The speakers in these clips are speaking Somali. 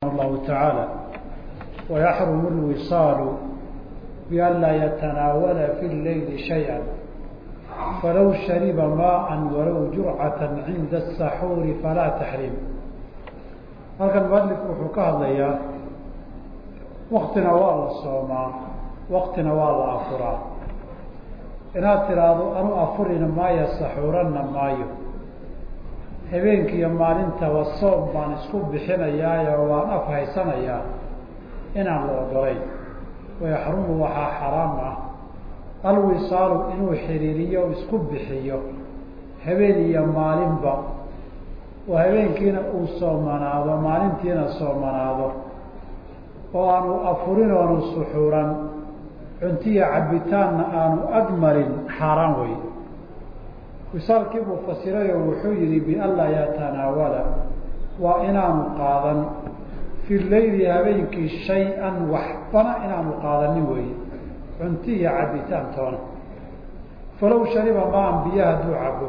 الله تعالى ويحرم الوصال بأن لا يتناول في الليل شيئا فلو شرب ماء ولو جرعة عند السحور فلا تحريم halkan mualifku wuxuu ka hadlayaa waktina waa la soomaa waktina waa la afuraa inaad tiraahdo anu afurina maayo saxuuranna maayo habeenkiiyo maalintaba soom baan isku bixinayaayo waan af haysanayaa inaan la ogolayn wayaxrumu waxaa xaraam ah. Alwisaalu inuu xiriiriyo isku bixiyo habeen iyo maalinba. Oo habeenkiina uu soomanaado maalintiina soomanaado oo aanu afurin oonu suxuuran. Cuntiya cabitaanna aanu agmarin xaaraan wey wisaalkii buu fasiray oo wuxuu yihi bianlaa yatanaawala waa inaanu qaadan. Fi leyli habeenkii shay-an waxbana inaanu qaadanin weeye. Cunti iyo cabitaan toona falow shariba maan biyo hadduu cabo.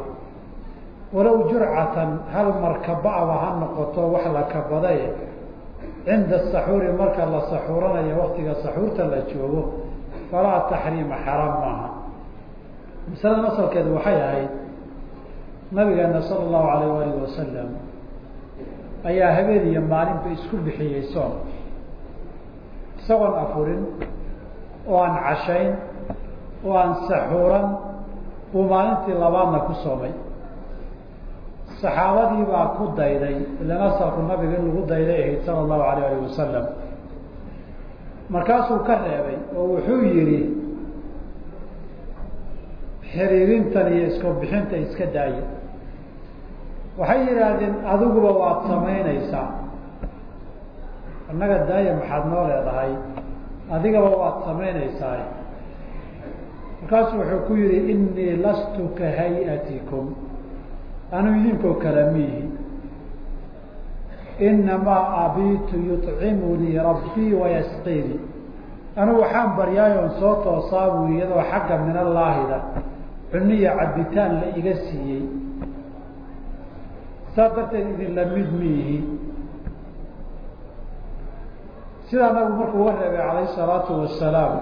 Walow jurcatan hal markaba'ba ha noqoto wax la kabadaye cinda saxuuri marka la saxuuranayo waktiga saxuurta la joogo falaa taxriima xaraam maaha. Masalada asalkeedu waxay ahayd nabigeena sala allahu alayh alih wasalam ayaa habeen iyo maalinba isku bixiyey soom. Isagoon afurin oo aan cashayn oo aan saxuuran buu maalintii labaadna ku soomay. Saxaabadii baa ku dayday ilan asalku nabiga in lagu dayday ahayd sala allahu alayh alih wasalam markaasuu ka reebay oo wuxuu yihi xiriirintan iyo iska bixinta iska daaya waxay yidhaahdeen adiguba waad samaynaysaa. Annaga daaya maxaad noo leedahay? Adigaba waad samaynaysaa markaasu wuxuu ku yihi inii lastu ka hay'atikum. Anuu idinkoo kale miihi inamaa abiitu yuطcimunii rabbii wayasqiini anigu waxaan baryaayoon soo toosaa buu iyadoo xagga min allaahida cuniya cabitaan la iga siiyey saas darteed idinla mid miihi sidaa nabigu markuu reebay calayh salaatu wasalaam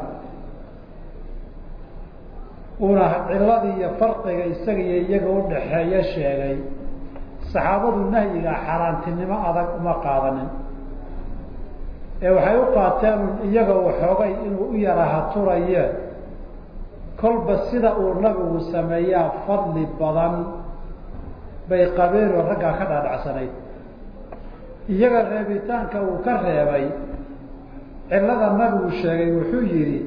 uuna ciladii iyo farqiga isaga iyo iyaga udhaxeeya sheegay saxaabadu nahyiga xaaraantinimo adag uma qaadanin. Ee waxay u qaateen iyaga waxoogay inuu u yaraha turayeen kolba sida uu nabigu sameeyaa fadli badan bay qabeen oo raggaa ka dhaadhacsanayd iyaga reebitaanka uu ka reebay cilada nabigu sheegay wuxuu yihi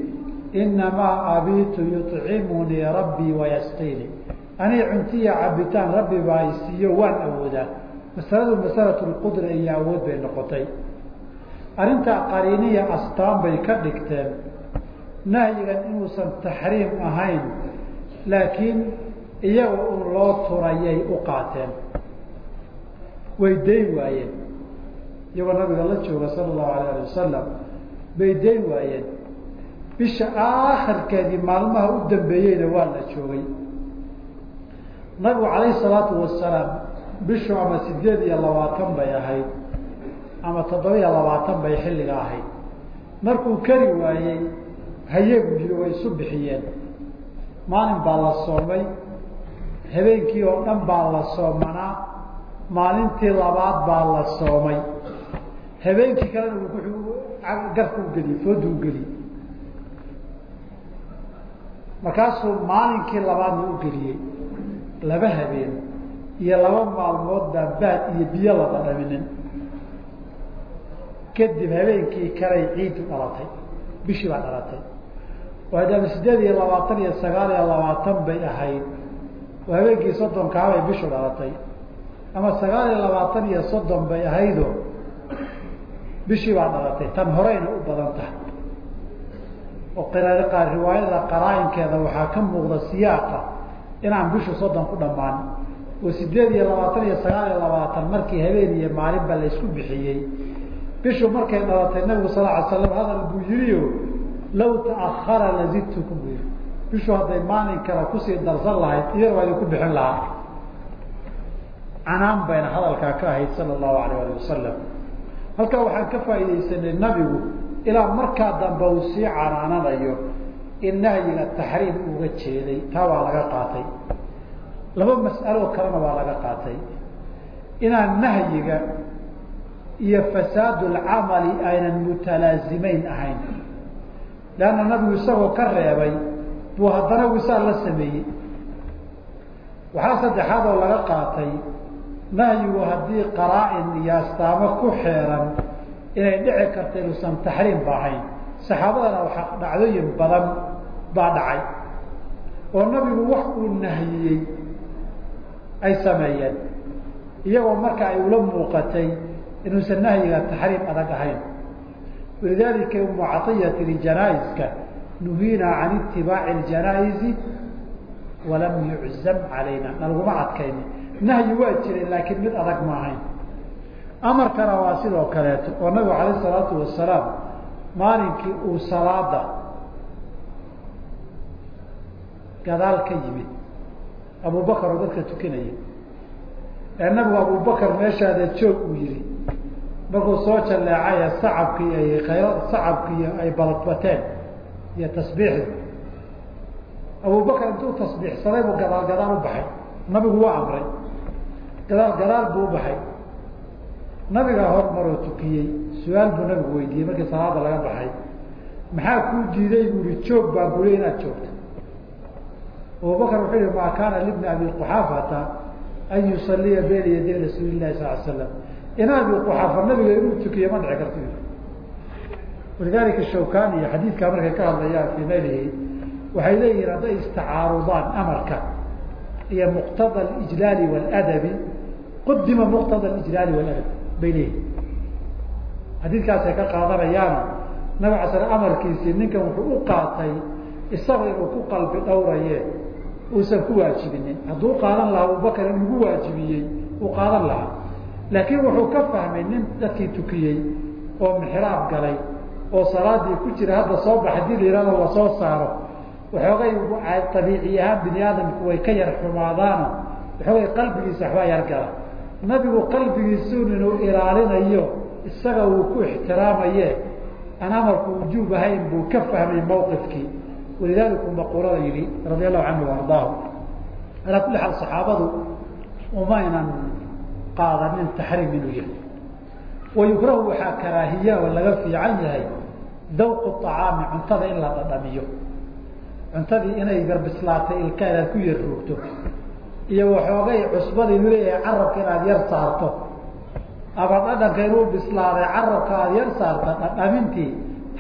inamaa abiitu yuطcimunii rabbii wayasqiini anii cuntiya cabitaan rabbi baa isiiyo waan awoodaa. Masaladu masalatu lqudra iyo awood bay noqotay. Arrintaa qariiniya astaan bay ka dhigteen. Nahyigan inuusan taxriim ahayn laakiin iyaga un loo turayay u qaateen. Way dayn waayeen. Iyagoo nabiga la jooga sala allahu alayh ali wasalam bay dayn waayeen. Bisha aakhirkeedii maalmaha u dambeeyeyna waa la joogay. Nabigu calayhi salaatu wasalaam bishu ama sideed iyo labaatan bay ahayd ama toddoba iyo labaatan bay xilliga ahayd. Markuu kari waayey haye buu yihi way isu bixiyeen. Maalin baa la soomay habeenkii oo dhan baa la soomanaa. Maalintii labaad baa la soomay. Habeenkii kalena wuxuu garka u geliyey fooda u geliyey. Markaasuu maalinkii labaadna u geliyey. Laba habeen iyo laba maalmood baa baad iyo biyo laba dhaminin kadib habeenkii kalay ciidu dhalatay bishii baa dhalatay. Maadaama sideed iyo labaatan iyo sagaal iyo labaatan bay ahayd oo habeenkii soddonkaabay bishu dhalatay ama sagaal iyo labaatan iyo soddon bay ahaydo bishii baa dhalatay. Tan horeyna u badan tahay. Oo qiraar riwaayada qaraa-inkeeda waxaa ka muuqda siyaaqa inaan bishu soddon ku dhammaan oo sideed iyo labaatan iyo sagaal iyo labaatan markii habeen iyo maalinba la isku bixiyey. Bishu markay dhalatay nabigu sal ly slam hadal buu yidhio law taahara lazidtukum bu yii bishu hadday maalin kale ku sii darsan lahayd iyada waa idinku bixin lahaa. Canaan bayna hadalkaa ka ahayd sala allahu alayh ali wasalam halkaa waxaan ka faaidaysanay nabigu ilaa markaa dambe uu sii canaananayo in nahyiga taxriim uga jeeday taa waa laga qaatay. Laba mas'aloo kalena waa laga qaatay. Inaan nahyiga iyo fasaadu lcamali aynan mutalaazimeyn ahayn. Leanna nabigu isagoo ka reebay buu haddana wisaal la sameeyey. Waxaa saddexaad oo laga qaatay nahyigu haddii qaraa-in iyo astaamo ku xeeran inay dhici karta inuusan taxriim ba ahayn. Saxaabadana waxaa dhacdooyin badan baa dhacay oo nabigu wax uu nahiyey ay sameeyeen iyagoo marka ay ula muuqatay inuusan nahyiga taxriim adag ahayn. Walidaalika umu caiya tiri janaa-iska nuhiinaa can itibaaci ljanaa-isi walam yuczam calayna. Nalaguma adkayni nahyi waa jiray laakiin mid adag ma ahayn. Amarkana waa sidoo kaleeto. Oo nabigu alayh salaatu wasalaam maalinkii uu salaada gadaal ka yimid. Abubakar oo dadka tukanaya ee nabigu abubakar meeshaada joog uu yihi markuu soo jalleecaya sacabkii ay khayr sacabkii ay baladbateen iyo tasbiixda abubakar intuu tasbiixsaday buu gadaal gadaal u baxay. Nabigu waa amray. Gadaal gadaal buu ubaxay nabigaa hormaroo tukiyey. Su'aal buu nabigu weydiiyey markii salaada laga baxay. Maxaa kuu diiday buu ihi joog baa bule inaad joogto. Abubakar wuxuu yihi maa kaana libni abi quxaafata an yusaliya bayna yaday rasuuli lahi sal slam in abi quxaafa nabiga inuu tukiyo ma dhici karto walidalika shawkani iyo xadiidkaa markay ka hadlayaan fii naylihi waxay leeyihiin hadday istacaarudaan amarka iyo muqtada alijlaali waladabi qudima muqtada alijlaali waladab bay leeyihiin xadiidkaasay ka qaadanayaano nabig sl amarkiisii ninkan wuxuu u qaatay isaga inuu ku qalbi dhowraye uusan ku waajibinin hadduu qaadan lahaa abubakar in lagu waajibiyey uu qaadan lahaa laakiin wuxuu ka fahmay nin dadkii tukiyey oo mixraab galay oo salaadii ku jira hadda soo bax haddii la yihahdo la soo saaro waxoogay abiici ahaan bini aadamku way ka yar xumaadaano waxoogay qalbigiisa waxbaa yargala nabigu qalbigiisuun inuu ilaalinayo isaga uu ku ixtiraamaye aan amarku wujuub ahayn buu ka fahmay mawqifkii. Walidaalika maqulada yihi radia allahu canhu ardaahu alaa kulli xaal saxaabadu umaynan qaadanin taxriim inuu yahay. Wayukrahu waxaa karaahiya oo laga fiican yahay dawqu acaami cuntada in la dhadhamiyo. Cuntadii inay garbislaatay ilka inaad ku yar ruugto iyo waxoogay cusbada inuu leeyahay carabka inaad yar saarto. Ama dhadhanka inuu bislaaday carabka aada yar saarta dhadhamintii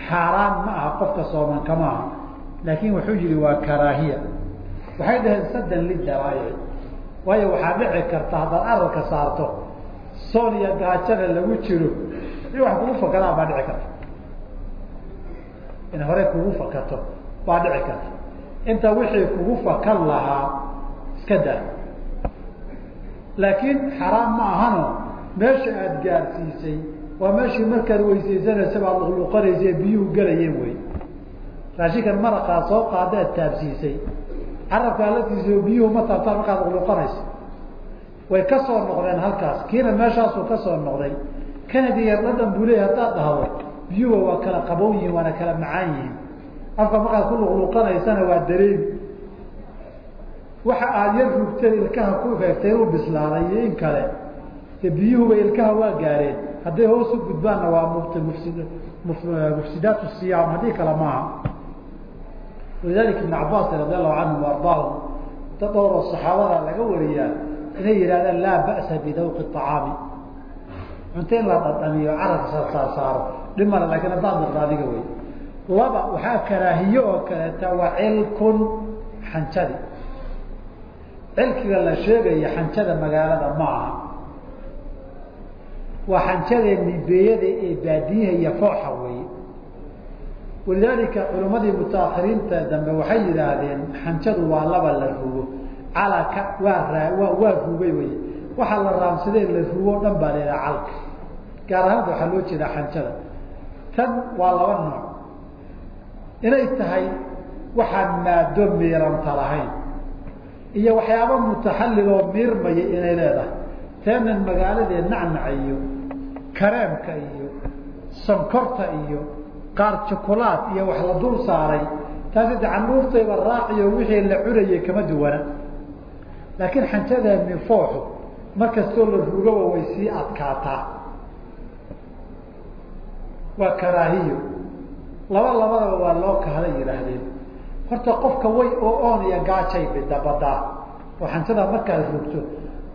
xaaraan ma aha qofka soomanka ma aha. Laakin wuxuu yihi waa karaahiya. Waxay dhaheen sadan lidaraayici waayo waxaa dhici karta haddaad carabka saarto soon iyo gaajada lagu jiro. In wax kugu fakadaan baa dhici karta in hore kugu fakato baa dhici karta. Inta wixii kugu fakan lahaa iska daa. Laakiin xaraam ma ahano meesha aada gaarsiisay waa meeshii markaad weysaysanaysa baad luqluqanaysa biyuhu gelayeen wey raashinkan maraqaa soo qaada aad taabsiisay. Carabkaa laftiisa biyuhu ma taabtaan markaad luqluqanayso way ka soo noqdeen halkaas. Kiina meeshaasuu ka soo noqday. Kanadi yar dhadhan buu leeyay haddaad dhahdo biyuha waa kala qaboon yihiin waana kala macaan yihiin. Afka markaad ku luqluqanaysana waa dareemi waxa aada yar rugteen ilkaha ku feegtay inuu bislaaday iyo in kale. De biyuhuba ilkaha waa gaareen. Hadday hoos u gudbaanna waa mubt mufsid mufsidaat siyaam haddii kale maaha walidalika ibn cabaas radi allahu canhum ardaahu da dhowroo saxaabada laga wariyaa inay yihahdaan laa ba'sa bidawqi acaami cunto in la dhadhamiyo carabka saarsaaro dhib male laakiin haddaad darda adiga wey laba waxaa karaahiye oo kaleeta waa cilkun xanjadi. Cilkiga la sheegaya xanjada magaalada ma aha. Waa xanjadeenni beeyada ee baadiyaha iyo fooxa weeye walidaalika culimmadii mutaahiriinta dambe waxay yidhaahdeen xanjadu waa laba la rugo. Calaka waa waa waa rugay wey waxaa la raamsadee la rugo o dhan baa la yidhaha calka. Gaar ahaanta waxaa loo jeedaa xanjada tan waa laba nooc. Inay tahay waxaan maado miiranta lahayn. Iyo waxyaaba mutaxallil oo miirmaya inay leedahay. Teenan magaaladee nacnaca iyo kareemka iyo sonkorta iyo qaar jokolaad iyo wax la dul saaray. Taasi de candhuuftayba raaciyo wixii la cunayay kama duwana. Laakiin xanjadeeni fooxu markastoo la rugaba way sii adkaataa waa karaahiyo. Laba labadaba waa loo kahda yidhaahdeen horta qofka way oo oon iyo gaajay bidabadaa oo xanjada markaad rugto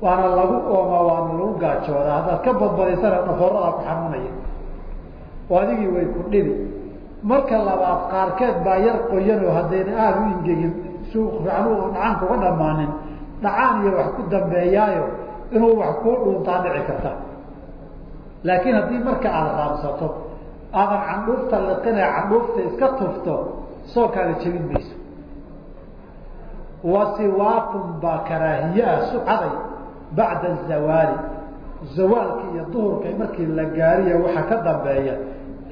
waana lagu ooma waana lagu gaajoodaa haddaad ka badbadaysana dhafoorada ku xanuunaya oo adigii way ku dhibi. Marka labaad qaarkeed baa yar qoyanoo haddayna aada u ingegin suuq fiican dhacaanka uga dhammaanin. Dhacaan iyo wax ku dambeeyaayo inuu wax kuu dhuuntaa dhici karta. Laakiin haddii marka aada raamsato aadan candhuufta liqine candhuufta iska tufto soonkaada jebin mayso. Wasiwaakun baa karaahiyaa sucaday bacda azawaali zawaalka iyo duhurka markii la gaariya waxaa ka dambeeya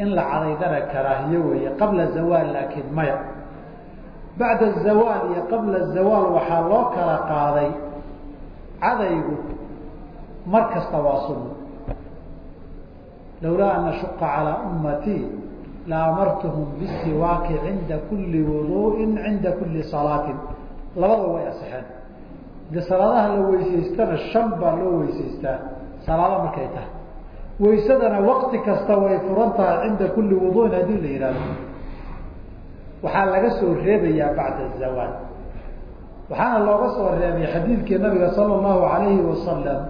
in la cadaydana karaahiye weeye qabla zawaal laakiin maya. Bacda zawaal iyo qabla zawaal waxaa loo kala qaaday cadaygu mar kasta waa sunno lawlaa an ashuqa calaa ummatii la amartuhum bisiwaaki cinda kuli wuduu'in cinda kuli salaatin labada way asexeen de salaadaha la weysaystana shan baa loo weysaystaa salaado markay tahay waysadana wakti kasta way furan tahay cinda kuli wuduu'in haddii la yihahdo waxaa laga soo reebayaa bacda zawaal waxaana looga soo reebay xadiidkii nabiga sala allahu alayhi wasalam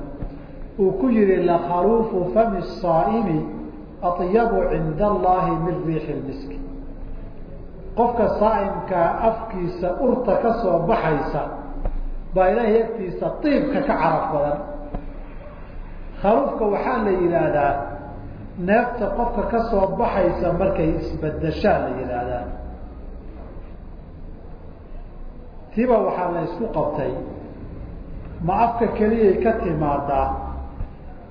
uu ku yihi lakhaluufu fami saa'imi atyabu cinda allahi min riixi lmiski qofka saa'imkaa afkiisa urta ka soo baxaysa baa ilaahay agtiisa iibka ka caraf badan. Khaluufka waxaa la yidhaahdaa neefta qofka ka soo baxaysa markay isbedeshaa la yidhaahdaa. Tiba waxaa la isku qabtay ma afka keliyay ka timaadaa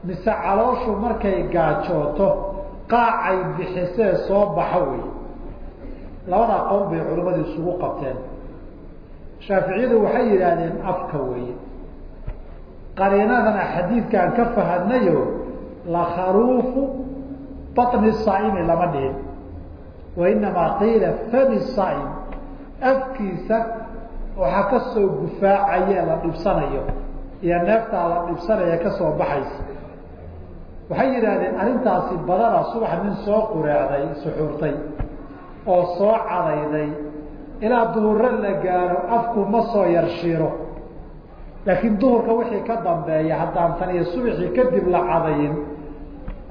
mise calooshu markay gaajooto qaacay bixisee soo baxa wey labadaa qowl bay culimmadu isugu qabteen. Shaaficiyadu waxay yidhaahdeen afka weeye. Qariinadana xadiidkaan ka fahadnayo lakhaluufu baطni saa'imi lama dhihin. Wa inamaa qiila fami saa'im afkiisa waxaa ka soo gufaacaye la dhibsanayo iyo neeftaa la dhibsanaya ka soo baxaysa waxay yidhaahdeen arrintaasi badana subax nin soo qureecday suxuurtay oo soo cadayday. Ilaa duhurro la gaaro afku ma soo yarshiiro laakiin duhurka wixii ka dambeeya haddaan tan iyo subaxii kadib la cadayin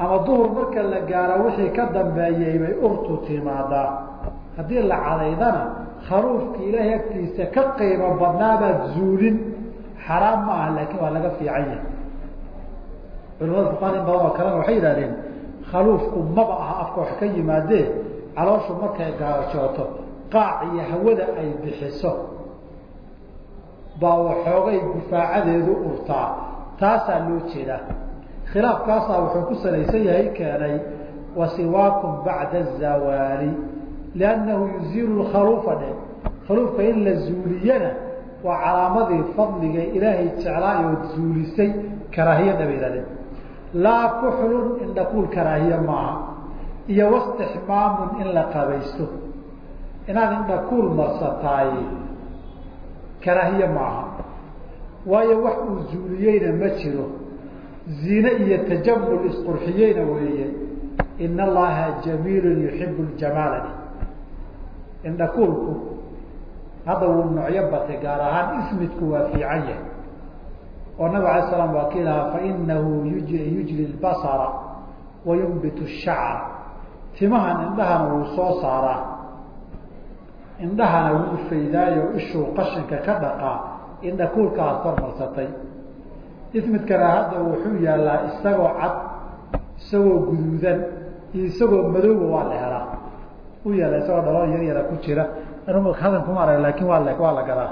ama duhur marka la gaaro wixii ka dambeeyay bay urtu timaadaa. Haddii la cadaydana khaluufki ilaahay agtiisa ka qiimo badnaabaad zuulin. Xaraam ma aha laakiin waa laga fiican yahay culamada fuqaada in badan oo kalena waxay yidhahdeen khaluufku maba aha afka wax ka yimaadee calooshu markay gaajooto qaac iyo hawada ay bixiso baa waxoogay gufaacadeedu urtaa. Taasaa loo jeedaa. Khilaafkaasaa wuxuu ku salaysan yahay keenay wasiwaakum bacda azawaali liannahu yuziilu khaluufa dhe. Khaluufka in la zuuliyana waa calaamadii fadliga ilaahay jeclaayood zuulisay karaahiyada bay yihahdeen laa kuxlun indhakuul karaahiye maaha iyo wastixmaamun in la qabaysto. Inaad indhakuul marsataay karaahiye maaha. Waayo wax uu zuuliyeyna ma jiro. Ziine iyo tajamul isqurxiyeyna weeye. In allaha jamiilun yuxibu ljamaalani indhakuulku hadda wuu noocyo batay gaar ahaan ismidku waa fiican yahay oo nabig alay slam waa ki lahaa fainahu yujli lbasara wa shacra timahan indhahana wuu soo saaraa. Indhahana wuu faydaayo ishuu qashinka ka dhaqaa indhakuulka aad kormarsatay ismidkana hadda wuxuu yaalaa isagoo cad isagoo guduudan iyo isagoo madowba waa la helaa. U yaalla isagoo dhaloo yar yara ku jira. Hadan kuma arag laakin waa waa la gadaa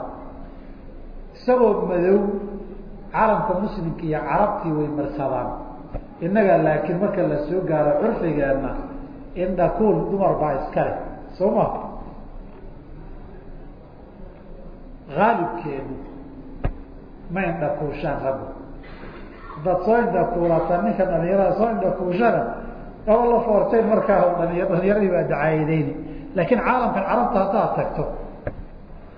isagoo madow caalamka muslimka iyo carabtii way marsadaan. Innaga laakiin marka la soo gaaro curfigeenna indhakuul dumar baa iska leh soo ma? Aalibkeenu ma indhakuushaan raggu. Hadaad soo indhakuulata ninka dhalinyarada soo indhakuushana aba la foorteen markaa dhalinya dhalinyaradii baa dacaayadeyni laakiin caalamkan carabta haddaad tagto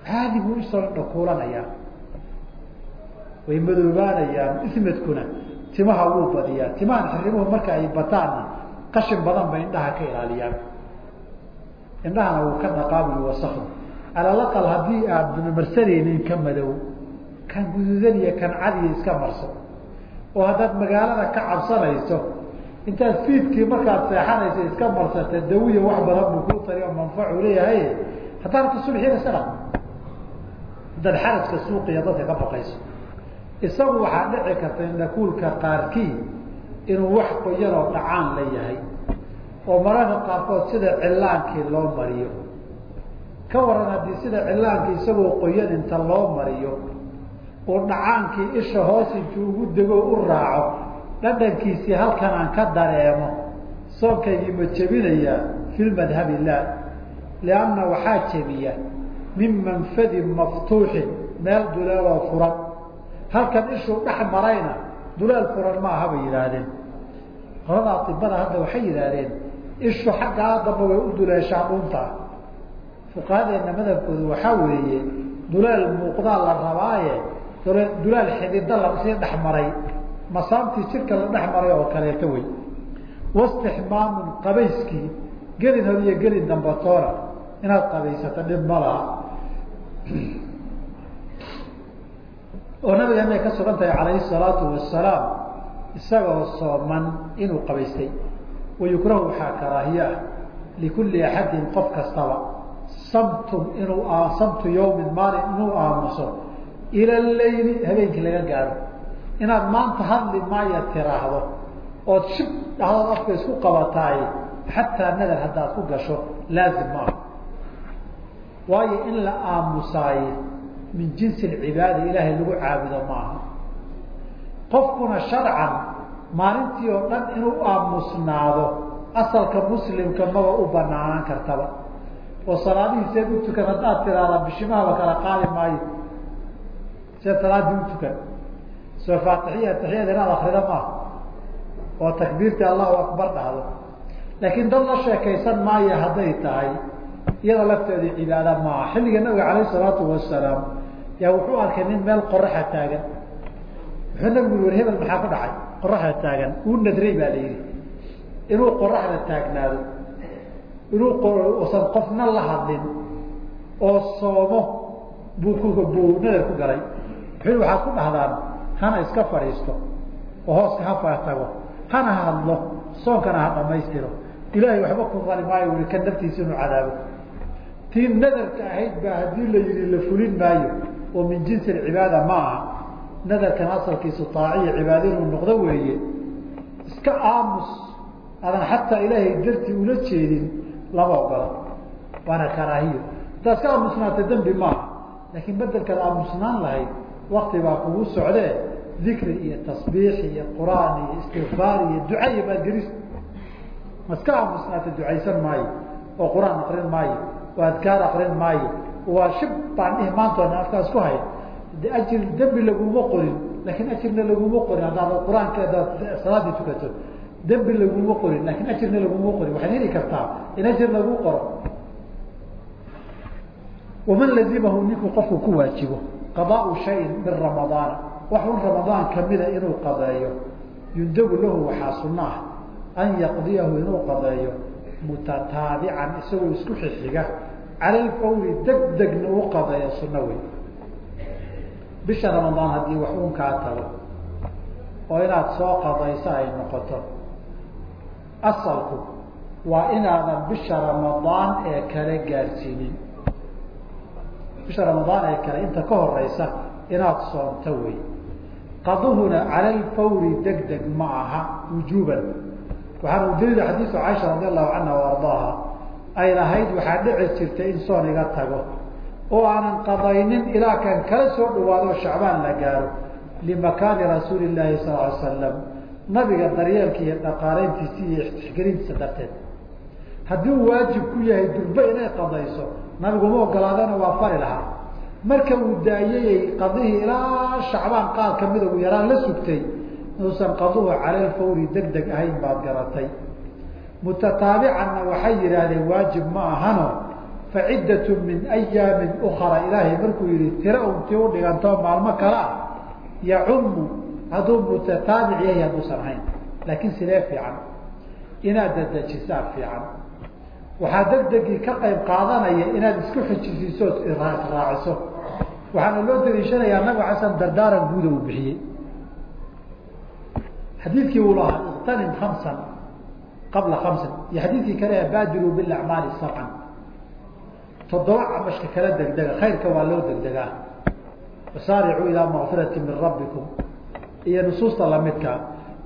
caadi buu u soo indhakuulanayaa way madoobaanayaan ismadkuna timaha wuu badiyaa timahan xirimuhu marka ay bataanna qashin badan bay indhaha ka ilaaliyaan. Indhahana wuu ka dhaqaabuy wasakdu alalaqal haddii aad marsanaynin ka madow kan guduudan iyo kan cadiya iska marso oo haddaad magaalada ka cabsanayso intaad fiidkii markaad seexanaysa iska marsata dawiya wax badan buu kuu tari oo manfacu leeyahay haddaad ta subxiina iska haddaad xaraska suuqiya dadka ka baqayso isagu waxaa dhici karta indhakuulka qaarkii inuu wax qoyanoo dhacaan la yahay oo mararka qaarkood sida cilaankii loo mariyo. Ka waran haddii sida cilaanka isagoo qoyan inta loo mariyo uu dhacaankii isha hoos intuu ugu dego u raaco dhadhankiisii halkan aan ka dareemo soonkaygii ma jebinayaa fi madhab illah lianna waxaa jebiya min manfadin maftuuxin meel duleeloo furan halkan ishuu dhex marayna duleel furan ma aha bay yidhaahdeen. Qolada atibada hadda waxay yidhaahdeen ishu xaggaa damba way u duleeshaa dhunta fuqahadeena madhabkoodu waxaa weeye duleel muuqdaa la rabaaye dulaal xidida la sii dhex maray masaamtii jirka la dhex maray oo kaleeto wey. Wastixmaamun qabayskii gelin hor iyo gelin dambatoona inaad qabaysato dhib ma laha oo nabigeena ay ka sugan tahay calayhi salaatu wasalaam isagoo sooman inuu qabaystay. Wayukrahu waxaa karaahiye ah likulli axadin qof kastaba. Samtun inuu samtu yawmin maalin inuu aamuso ila leyli habeenkii laga gaaro. Inaad maanta hadli maaya tiraahdo ood shib dhahdood afka isku qabataay xataa nadar haddaad ku gasho laazim maaha. Waayo in la aamusaaye min jinsi cibaada ilaahay lagu caabudo maaha. Qofkuna sharcan maalintii oo dhan inuu aamusnaado asalka muslimka maba u banaanaan kartaba. Oo salaadihii seed u tukan haddaad tiraahdaa bishimahaba kala qaadi maayo see salaadii u tukan. Soo faatixiya atixiyada inaad akrida maaha. Oo takbiirtii allahu akbar dhahdo. Laakiin dad la sheekaysan maayo hadday tahay iyada lafteedu cibaada maaha. Xilliga nabiga calayh salaatu wasalaam yaa wuxuu arkay nin meel qoraxa taagan. Wuxuu nabigu war hebel maxaa ku dhacay? Qoraxda taagan. Uu nadray baa la yidhi. Inuu qoraxda taagnaado inuu qofna la hadlin oo soomo buu ku buu nadar ku galay. Wuxuu waxaad ku dhahdaan hana iska fadhiisto oo hooska ha tago hana hadlo soonkana ha dhamaystiro ilaahay waxba ku qali maayo ui kan naftiisa inuu cadaabo. Tii nadarka ahayd baa haddii la yihi la fulin maayo oo min jinsi cibaada ma aha nadarkan asalkiisu aaciya cibaada inuu noqdo weeye iska aamus. Adan xataa ilaahay dartii ula jeedin lama ogola waana karaahiyo. Haddaad iska aamusnaata dembi maaha laakiin bedelkaad aamusnaan lahayd wakti baa kugu socdee dikri iyo tasbiix iyo quraan iyo istikfaar iyo duca iyo baadgelis ma iska aamusnaata ducaysan maayo oo quraan akrin maayo oo adkaar akrin maayo waa shib baan dhihi maantoona afkaas ku hay de ajir dembi laguma qorin laakiin ajirna laguma qorin. Haddaad qur'aanka hadaad salaadii tukato dembi laguma qorin laakiin ajirna laguma qorin. Waxaad heli kartaa in ajir lagu qoro. Waman lazimahu ninkuu qofku ku waajibo? Qadaau shayin min ramadaana wax un ramadaan kamida inuu qadeeyo. Yundabu lahu waxaa sunno ah an yaqdiyahu inuu qadeeyo. Mutataabican isagoo isku xixiga cala alfawri deg degna u qadeeyo sunno wey bisha ramadaan haddii wax un kaa tago oo inaad soo qadayso ay noqoto asalku waa inaadan bisha ramadaan ee kale gaarsiinin bisha ramadaan ee kale inta ka horeysa inaad soonto wey qaduhuna cala alfawri deg deg ma aha wujuuban waxaana udaliila xadiisu caaisha radi allahu canha ardaaha ay lahayd waxaa dhici jirtay in soon iga tago oo aanan qadaynin ilaa kan kala soo dhawaado shacbaan la gaaro limakaani rasuuli llaahi sal ly slam nabiga daryeelka iyo iyo ixgelintiisa darteed. Haddii uu waajib ku yahay durbe inay qadayso nabiguma ogolaadana waa fari lahaa. Marka uu daayayay qadihii ilaa shacbaan qaar kamida ugu yaraan la sugtay inuusan qaduhu cala lfawri deg deg ahayn baad garatay mutataabicanna waxay yidhaahdeen waajib ma ahano faciddatu min ayaamin ukara ilaahay markuu yihi tira untii u dhigantoo maalmo kale ah yacumu hadduu mutataabic yahay hadduusan ahayn. Laakiin sidee fiican? Inaad dedejisaa fiican. Waxaa degdegii ka qayb qaadanaya inaad isku xijisiiso raaciso. Waxaana loo daliishanayaa nabig xasan dardaaran guuda uu bixiyey. Xadiidkii uu lahaa iktanim kamsan qabla kamsin iyo xadiidkii kale baadiruu bilacmaali sabcan toddoba camashka kala degdega khayrka waa loo degdegaa. Wasaaricuu ilaa makfirati min rabbikum. Iyo nusuusta lamidka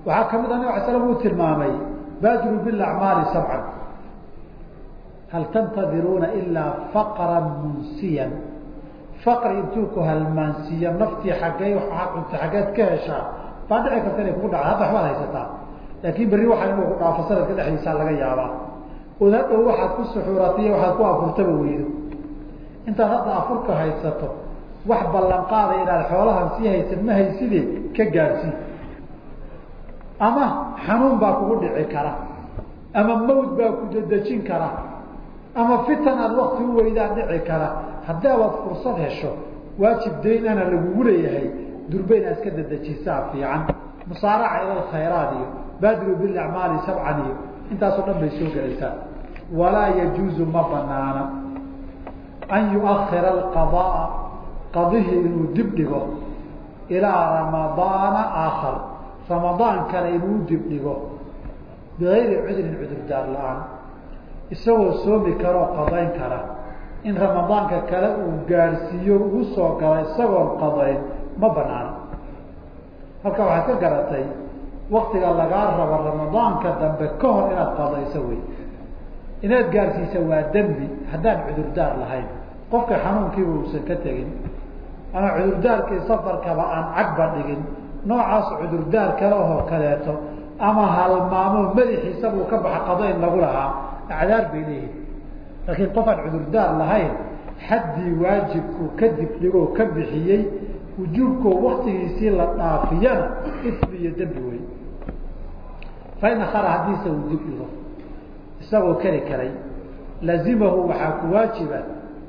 waxaa ka mid a nabig ala slam uu tilmaamay baadiruu bilacmaali sabcan hal tantadiruuna ilaa faqra munsiyan. Faqri intuu ku halmaansiiya naftii xaggey cunta xaggeed ka heshaa baa dhici karta inay kugu dhaca hadda waxbaad haysataa laakiin berri waxaa inuu ku dhaafo sanadka dhexdiisaa laga yaabaa. Ood hadhow waxaad ku suxuuratay iyo waxaad ku afurtaba weydo intaad hadda afurka haysato wax ballanqaada inaad xoolahan sii haysan ma hayside ka gaadhsii ama xanuun baa kugu dhici kara. Ama mawd baa ku dedejin kara. Ama fitan aada wakti u weydaan dhici kara. Haddii abaad fursad hesho waajib daynana lagugu leeyahay. Durba inaad iska dedejisaa fiican. Musaaraca ila khayraat iyo baadiru bilacmaali sabcan iyo intaasoo dhan bay soo gelaysaa walaa yajuuzu ma banaana. An yuakhira alqadaa qadihii inuu dib dhigo ilaa ramadaana aakhar. Ramadaan kale inuu dib dhigo bigayri cudrin cudurdaar la'aan. Isagoo soomi karoo qadayn kara. In ramadaanka kale uu gaadhsiiyo ugu soo gala isagoon qadayn ma banaana. Halka waxaad ka garatay waktiga lagaa rabo ramadaanka dambe ka hor inaad qadayso wey inaad gaadhsiisa waa dembi haddaan cudurdaar lahayn. Qofka xanuunkiiba uusan ka tegin ama cudurdaarkii safarkaba aan cagba dhigin noocaas cudurdaar kale oo kaleeto ama halmaamo madaxiisabuu ka baxa qadayn lagu lahaa acdaar bay leeyihiin laakiin qof aan cudurdaar lahayn xaddii waajibku kadib dhigoo ka bixiyey wujuubkoo waktigiisii la dhaafiyana ismi iyo dembi wey fain akara haddiise uu dib dhigo. Isagoo keri karay. Lazimahu waxaa ku waajiba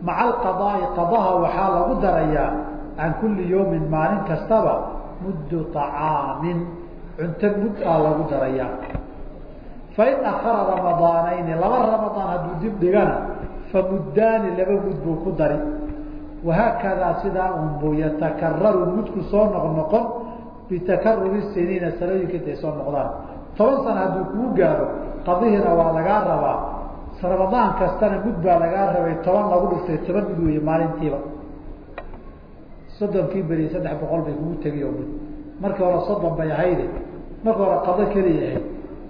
maca alqadaai qadaha waxaa lagu darayaa can kulli yawmin maalin kastaba muddu طacaamin cunto mud aa lagu darayaa fain akara ramadaanayni laba ramadaan hadduu dib dhigana famuddaani laba mud buu ku dari wahaakadaa sidaa unbuu yatakararu mudku soo noqnoqon bitakaruri siniina sanooyinka intay soo noqdaan. Toban sana hadduu kuu gaaro qadihiina waa lagaa rabaa. Ramadaan kastana mud baa lagaa rabay toban lagu dhiftay toban mud weeye maalintiiba. Soddonkii beri saddex boqol bay kugu tegiyo mud markii hore soddon bay ahayde. Markii hore qado keliya ahayd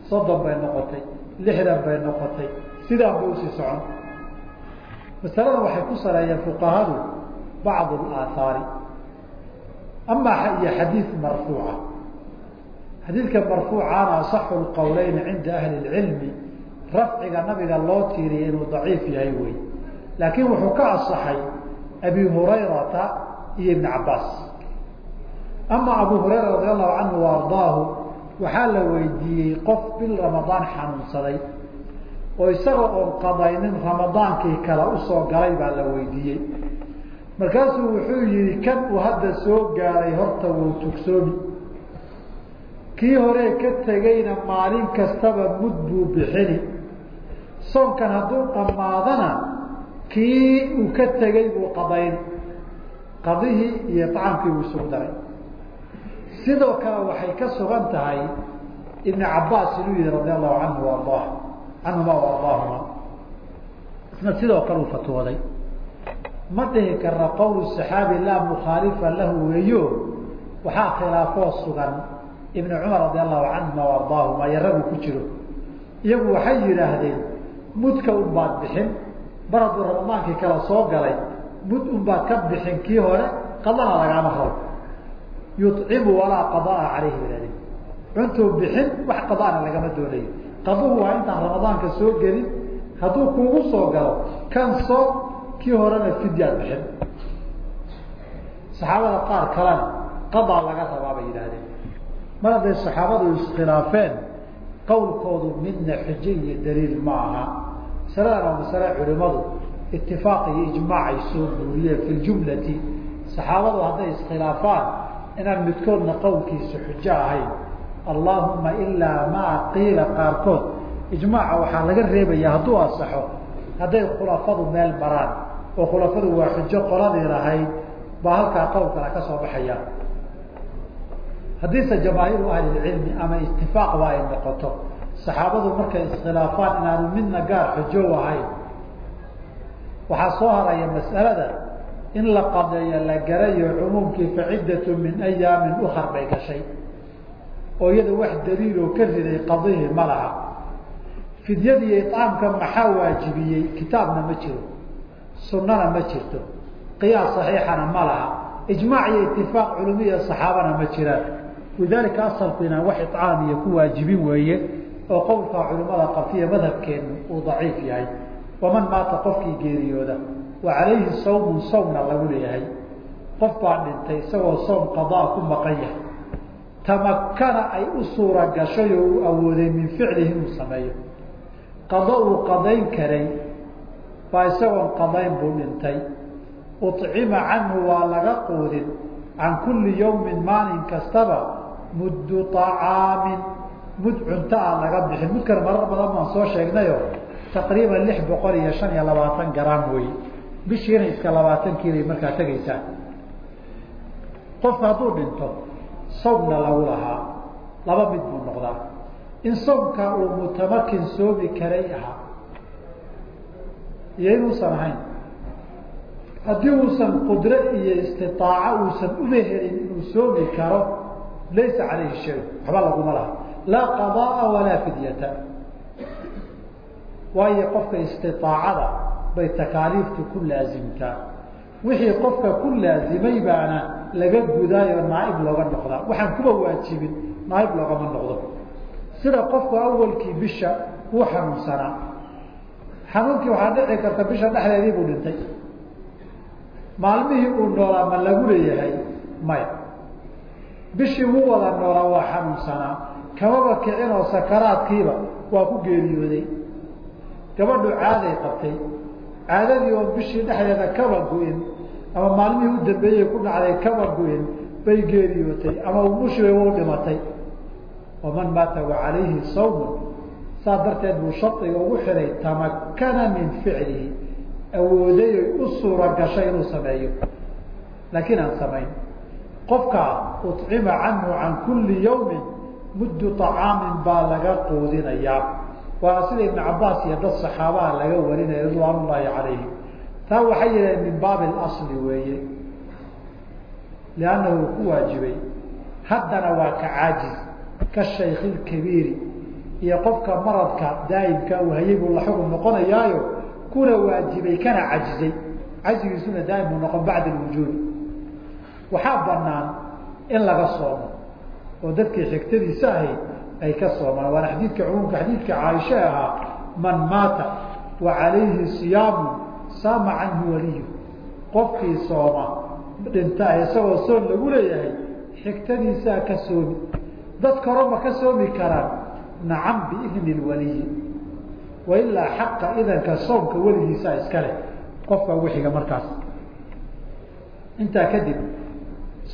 soddon bay noqotay lixdan bay noqotay. Sidaan bay u sii socon. Masalada waxay ku saleeyeen fuqahadu bacd aaahaari amaa iyo xadiid marfuuca xadiidka marfuucaana asaxu lqowleyn cinda ahli lcilmi rafciga nabiga loo tiiriyay inuu daciif yahay wey laakiin wuxuu ka asaxay abi hurayrata iyo ibn cabaas ama abu hurayra radi allahu canhu wa ardaahu waxaa la weydiiyey qof bil ramadaan xanuunsaday oo isaga oon qadaynin ramadaankii kale u soo galay baa la weydiiyey markaasuu wuxuu yihi kan uu hadda soo gaaray horta wuu tugsoomi kii hore ka tegayna maalin kastaba mud buu bixini. Soonkan hadduu dhammaadana kii uu ka tegay buu qadayn. Qadihii iyo acamkii buu isugu daray. Sidoo kale waxay ka sugan tahay ibn cabaas inuu yihi radi allahu canhu ardah canhuma ardaahuma. Isna sidoo kale uu fatwooday ma dhihi karna qowl saxaabi laa mukhaalifa lahu weeyo. Waxaa khilaafoo sugan ibn cumar radi allahu canhuma ardaahuma yaragu ku jiro. Iyagu waxay yidhaahdeen mudka un bixin. Mar ramadaankii kale soo galay mud un ka bixin kii hore qadana lagaama rabo. Yucimu walaa qadaa calayhi bihadin cuntuu bixin wax qadaana lagama doonayo. Qaduhu waa intaan ramadaanka soo gelin hadduu kuugu soo galo kan soo kii horena fidyaad bixin. Saxaabada qaar kalena qadaa laga rabaa bay yidhaahdeen. Mar hadday saxaabadu iskhilaafeen qowlkoodu midna xujo iyo daliil ma aha. Masaladan waa masale culimadu itifaaq iyo ijmaac ay soo guuriyeen fi ljumlati saxaabadu hadday iskhilaafaan inaan midkoodna qowlkiisa xujo ahayn allahuma ilaa maa qiila qaarkood. Ijmaaca waxaa laga reebaya hadduu asaxo hadday khulafadu meel maraan oo khulafadu waa xujo qoladii lahayd baa halkaa qowlkana ka soo baxaya. Haddiise jamaahiiru ahlilcilmi ama itifaaqba ay noqoto. Saxaabadu markay iskhilaafaan inaanu midna gaar xujo ahayn. Waxaa soo haraya mas'alada in la qadeeyo la garayo cumuumkii faciddatu min ayaamin ukar bay gashay. Oo iyada wax daliiloo ka riday qadihi ma laha. Fidyadiiyo icaamka maxaa waajibiyey? Kitaabna ma jiro sunnana ma jirto. Qiyaas saxiixana ma laha. Ijmaac iyo itifaaq culumiya saxaabana ma jiraan. Lidalika asalku wax icaam iyo ku waajibin weeye oo qowlkaa culimada qabtiya madhabkeenu uu daciif yahay. Waman maata qofkii geeriyooda wa calayhi sawmun sawmna lagu leeyahay. Qof baa dhintay isagoo sawm qadaa ku maqan yahay. Tamakana ay u suura gashay oo uu awooday min ficlihi inuu sameeyo. Qado uu qadayn karay baa isagoon qadayn buu dhintay. Ucima canhu waa laga quudin. Can kulli yawmin maalin kastaba muddu acaamin mud cunto ah laga bixin. Mudkan marar badan baan soo sheegnayo taqriiban lix boqol iyo shan iyo labaatan garaam wey. Bishiina iska labaatan kiilay markaa tegaysaa qofka hadduu dhinto sawmna lagu lahaa. Laba mid buu noqdaa. In sawmka uu mutamakin soomi karay ahaa iyo inuusan ahayn. Haddii uusan qudre iyo istitaaco uusan uba helin inuu soomi karo laysa calayhi shay. Waxba laguma laha. Laa qadaa walaa fidyata. Waayo qofka istiaacada bay takaaliiftu ku laazimtaa. Wixii qofka ku laazimay baana laga gudaayo naaib looga noqdaa waxaan kuba waajibin naaib loogama noqdo. Sida qofku awalkii bisha uu xanuunsanaa xanuunkii waxaa dhici karta bisha dhexdeedii buu dhintay. Maalmihii uu noolaa ma lagu leeyahay? Maya. Bishii wuu wada noolaa waa xanuunsanaa. Kamaba kicin oo sakaraadkiiba waa ku geeriyooday. Gabadhu caaday qabtay. Caadadii oo bishii dhexdeeda kaba gu-in ama maalmihii u dambeeyey ku dhacday kaba gu-in bay geeriyootay ama umushiba u dhimatay. Waman maata wa calayhi sawmun saa darteed buu shardiga ugu xiray tamakana min ficlihi. Awoodayoy u suura gashay inuu sameeyo. Laakiin aan samayn. Qofkaa ucima canhu can kulli yawmin muddu acaamin baa laga quudinayaa waana sida ibn cabaas iyo dad saxaabaha laga warinaya ridwaan calayhim taa waxay yidhaheen min baabi asli weeye. Liannahu ku waajibay. Haddana waa ka caajiz ka shayki lkabiiri iyo qofka maradka daa'imka uu hayay buu la xukun noqonayaayo kuna waajibay kana cajizay. Cajigiisuna daa'im buu noqon bacda alwujuudi waxaa banaan in laga soomo oo dadkii xigtadiisa ahayd ay ka soomaan. Waana xadiidka cumuumka xadiidka caaisha ahaa man maata wa calayhi siyaamu saama canhu waliyu. Qofkii sooma dhinta isagoo soon lagu leeyahay xigtadiisaa ka soomi. Dadka horema ka soomi karaan nacam biidni lwaliyi wailaa xaqa idanka soomka weligiisaa iska leh qofka ugu xiga markaas. Intaa kadib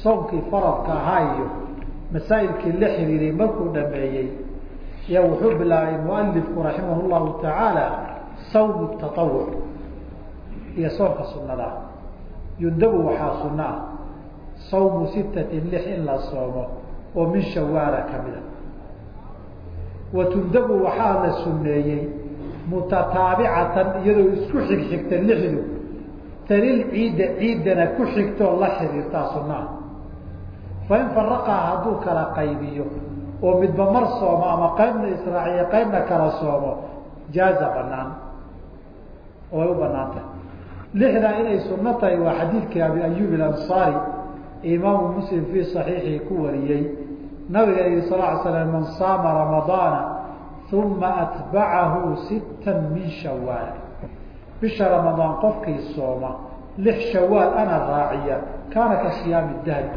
soomkii faradka ahaa iyo masaa'ilkii la xiriiray markuu dhameeyey ya wuxuu bilaabay mualifku raximah llahu tacaala sawmu taawuc iyo soomka sunada yundabu waxaa sunno ah sawmu sittatin lix in la soomo oo min shawaala kamida wa tundabu waxaa la suneeyey mutataabicatan iyadoo isku xigxigta lixdu talil ciidda ciiddana ku xigtoo la xiriirtaa sunnaha. Fain faraqaa hadduu kala qaybiyo oo midba mar soomo ama qaybna israaciyo qaybna kala soomo jaaza banaan oo u bannaan tahay lixdaa inay sunno tahay waa xadiidkii abi ayub alansaari imaamu muslim fii saxiixii ku wariyey nabiga yihi sal ly slam man saama ramadaana uma atbacahu sittan min shawaal bisha ramadaan qofkii sooma lix shawaal ana raaciya kaana ka siyaami dahri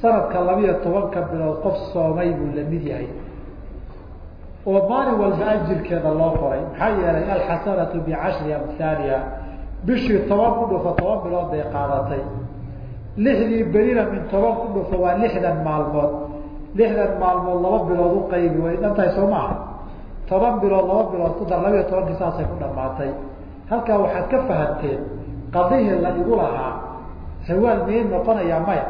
sanadka labiyo tobanka bilood qof soomay buu la yahay. Oo maalin walba ajirkeeda loo qoray maxaa yeelay alxasanatu bicashri amhaaliha bishii toban ku dhufo toban bilood bay qaadatay. Lixdii berina min toban ku dhufo waa lixdan maalmood lixdan maalmood laba bilood u qaybi way dhan tahay soo maaha? Toban bilood laba bilood ku dar labiyo tobankii saasay ku dhamaatay halkaa waxaad ka fahamteen qadihii la igu lahaa sawaal miyay noqonayaa maya?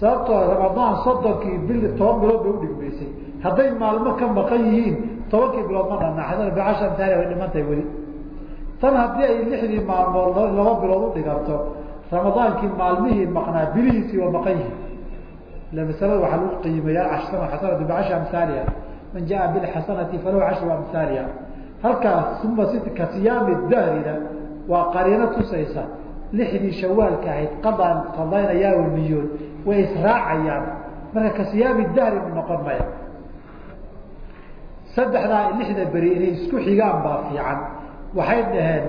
Sababtoo ramadaan soddonkii bil toban bilood bay udhigmaysay hadday maalmo ka maqan yihiin tobankii bilood ma dhanaa bicasha amtaali way dhimantahay weli. Tan haddii ay lixdii maalmood laba bilood udhiganto ramadaankii maalmihii maqnaa bilihiisii waa maqan yihiin ila masalada waxaa lagu qiimeeya xasanatu bicashri amhaaliha man jaa bilxasanati falahu cashru amhaaliha halkaas uma ka siyaami dahrina waa qariino tusaysa lixdii shawaalka ahayd qadaan qadaynayaa niyood way israacayaan marka ka siyaami dahri mu noqon maya saddexdaa lixda beri inay isku xigaan baa fiican waxay dhaheen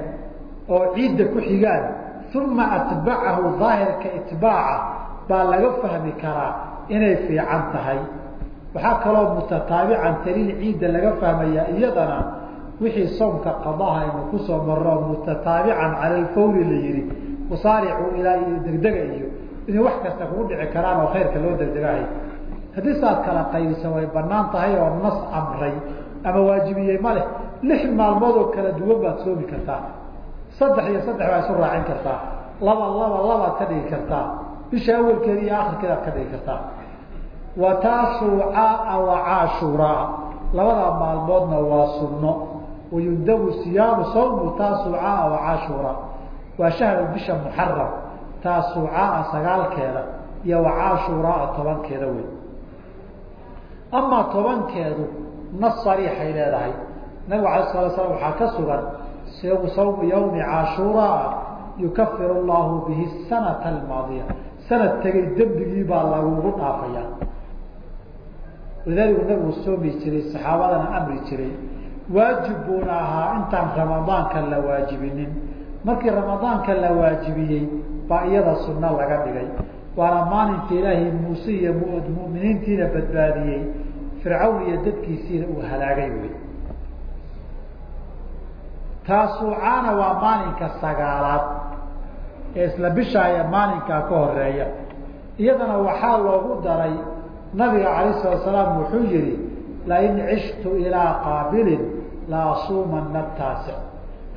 oo ciidda ku xigaan uma atbacahu daahirka itbaaca baa laga fahmi karaa inay fiican tahay. Waxaa kaloo mutataabican talil ciidda laga fahmayaa iyadana wixii soomka qadaha aynu ku soo marro mutataabican cala alfawri la yihi musaaricuu ilaa degdega iyo inay wax kasta kugu dhici karaan oo khayrka loo degdegahay haddii saad kala qaybisa way bannaan tahay oo nas amray ama waajibiyey ma leh lix maalmood oo kala duwan baad soomi kartaa. Saddex iyo saddex baad isu raacin kartaa. Laba laba labaad ka dhigi kartaa bisha awalkeeda iyo akhirkeedaad ka dhigi kartaa. Wa taasuucaa wa caashuraa labadaa maalmoodna waa sunno wayundabu siyaamu sawmu taasuucaa wa caashuraa waa shahru bisha muxaram taasuucaa sagaalkeeda iyo wa caashuraa tobankeeda wey amaa tobankeedu nas sariixay leedahay. Nabigu alay sala slam waxaa ka sugan sawmu yawmi caashuraa yukafiru llahu bihi sanata almaadiya sanad tegay dembigii baa lagugu dhaafaya. Walidaalika nabigu soomi jiray saxaabadana amri jiray waajib buuna ahaa intaan ramadaanka la waajibinin. Markii ramadaanka la waajibiyey baa iyada sunno laga dhigay. Waana maalinta ilaahay muuse iyo muminiintiina badbaadiyey. Fircawn iyo dadkiisiina uu halaagay wey. Taasuucaana waa maalinka sagaalaad ee isla bishaaya maalinkaa ka horreeya iyadana waxaa loogu daray nabiga calayh salatu salaam wuxuu yihi lain cishtu ilaa qaabilin la asuumana taasic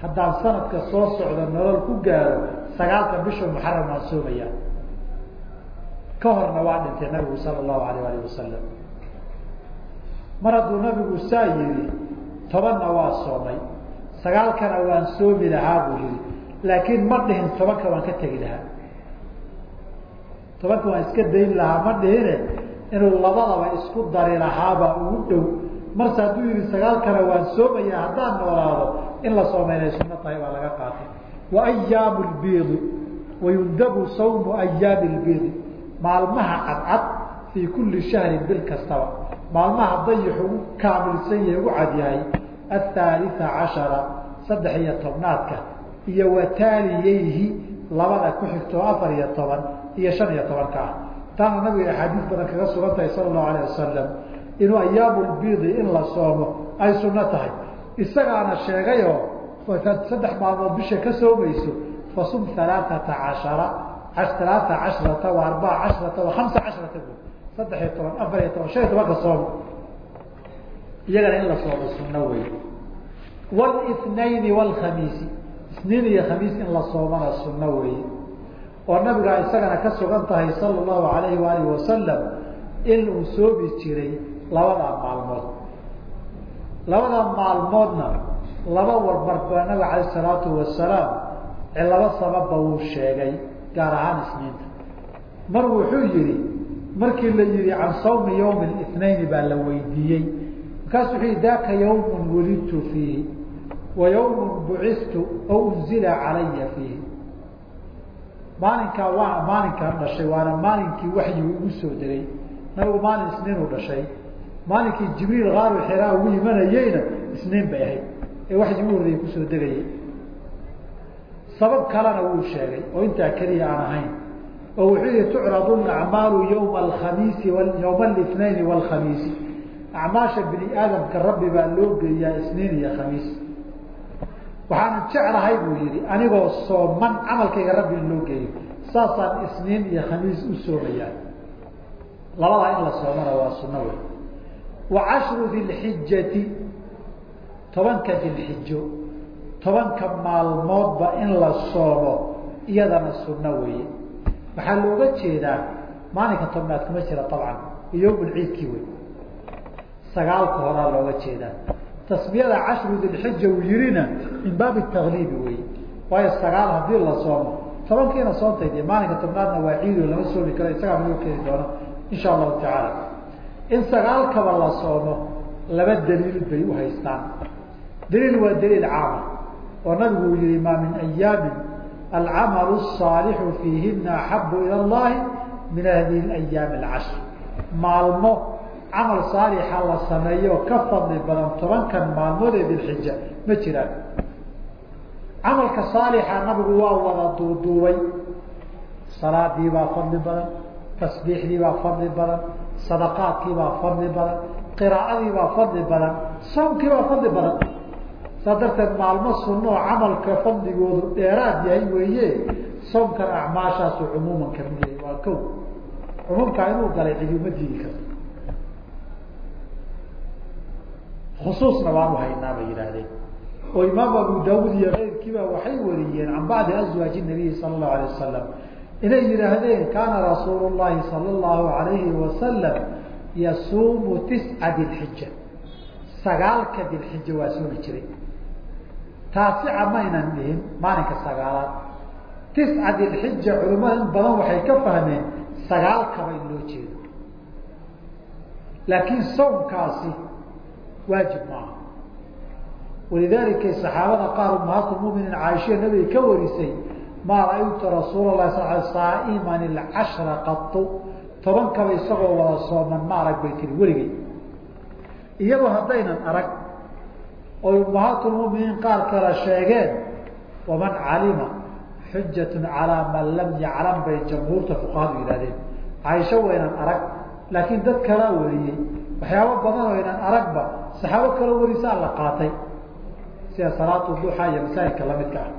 haddaan sanadka soo socdo nolol ku gaaro sagaalka bisha muxaram aan soomaya. Ka horna waa dhintay nabigu sala allahu alayh alih wasalam mar hadduu nabigu saa yihi tobanna waa soomay sagaalkana waan soomi lahaa buu yihi laakiin ma dhihin tobanka waan ka tegi lahaa. Tobanka waan iska dayn lahaa ma dhihine inuu labadaba isku dari lahaabaa ugu dhow. Marse hadduu yihi sagaalkana waan soomaya haddaan noolaado in la sooma inay sunno tahay baa laga qaatay. Wa ayaamu lbiidi wayundabu sawmu ayaami lbiidi. Maalmaha cadcad fii kulli shahrin bil kastaba. Maalmaha dayixu u kaamilsan yahay ugu cad yahay athaalita cashara saddex iyo tobnaadka iyo wataaliyeyhi labada ku xigtoo afar iyo toban iyo shan iyo tobanka ah. Taana nabiga axaadiis badan kaga sugan tahay sala allahu alayh wasalam inuu ayaamu lbiidi in la soomo ay sunno tahay. Isagaana sheegayoo saddex maalmood bisha ka soomayso fasum alaaata cashara alaata cashrata wa arbaa cashrata wa hamsa cashrata bu saddex iyo toban afar iyo toban shan iyo tobanka soom iyagana in la soomo sunno wey wlithnayni wlkhamiisi isniin iyo khamiis in la soomana sunno weeye oo nabigaa isagana ka sugan tahay sala allahu alayhi waalihi wasalam in uu soomi jiray labadaa maalmood. Labada maalmoodna laba warmar baa nabiga calayh salaatu wasalaam cilabo sababba wuu sheegay gaar ahaan isniinta. Mar wuxuu yihi markii la yihi can sawmi yawmi ithnayni baa la weydiiyey. Markaasu wuxuu yihi daka yawmun wulidtu fiihi bucistu aw unzila calaya fiihi maalinkaa waa maalinkaan dhashay waana maalinkii waxyigu ugu soo degay nabigu maalin isniinuu dhashay maalinkii jibriil kaaru xiraa ugu imanayeyna isniin bay ahayd ee waxyi u horreeyey ku soo degayay sabab kalena wuu sheegay oo intaa keliya aan ahayn oo wuxuu yihi tucradu acmaalu yowma alkhamiisi yowma alithnaini waalkhamiisi acmaasha bini aadamka rabbi baa loo geeyaa isniin iyo khamiis waxaanan jeclahay buu yihi anigoo sooman camalkayga rabbi in loo geeyo. Saasaan isniin iyo khamiis u soomayaa. Labadaa in la soomana waa sunno wey wa dilxijati tobanka dilxijo tobanka maalmoodba in la soomo iyadana sunno weeye waxaa looga jeedaa maalinka tobnaad kuma jira abcan iyomulciidkii wey sagaalka horaa looga jeedaa tasmiyada cashru dilxija uu yihina min baabi takliibi wey waayo sagaal hadii la soomo tobankiina soontay de maalinka tobnaadna waa ciido lama soomi karo isagaa noo keeni doono insha allahu tacaala in sagaalkaba la soomo laba daliil bay u haystaan daliil waa daliil caama oo nabigu uu yihi maa min ayaamin alcamalu الصaalixu fiihina axabu ilى اllahi min hadihi اayaami اlcashr maalmo camal saalixa la sameeyo ka fadli badan tobankan maalmood ee dilxija ma jiraan. Camalka saalixa nabigu waa wada duuduubay. Salaadii baa fadli badan tasbiixdii baa fadli badan sadaqaadkii baa fadli badan qiraa'adii baa fadli badan soomkii baa fadli badan. Saa darteed maalmo sunno oo camalka fadligoodu dheeraad yahay weeye soomkan acmaashaasu cumuuman yahay waa ko cumuumkaa inuu galay cidi uma diidi karto khusuusna waanu haynaa bay yidhaahdeen. Oo imaam abu daawud iyo keyrkiiba waxay wariyeen can bacdi azwaaji nabiyi sala allahu alay wasalam inay yidhaahdeen kaana rasuulu llahi sala allahu alayhi wasalam yasuumu tisca dilxija sagaalka dilxija waa soomi jiray. Taasica maynan dhihin maalinka sagaalaad. Tisca dilxija culimada badan waxay ka fahmeen sagaalkaba in loo jeedo. Laakiin soomkaasi waajib maaha. Walidaalika saxaabada qaar umahaatu muminiin caaisha nabiga ka warisay maa ra'aytu rasuula lahi sal saaiman ilcashra qatu tobankaba isagoo wada sooman ma arag bay tiri weligay. Iyadoo haddaynan arag oy ummahaatulmuminiin qaar kala sheegeen waman calima xujatun calaa man lam yaclam bay jamhuurta fuqahadu yidhahdeen caaisho waynan arag laakiin dad kalaa wariyey waxyaabo badan oo ynan aragba saxaabo kala warisaa la qaatay. Sida salaatu duxa iyo masaajidka lamidka ah.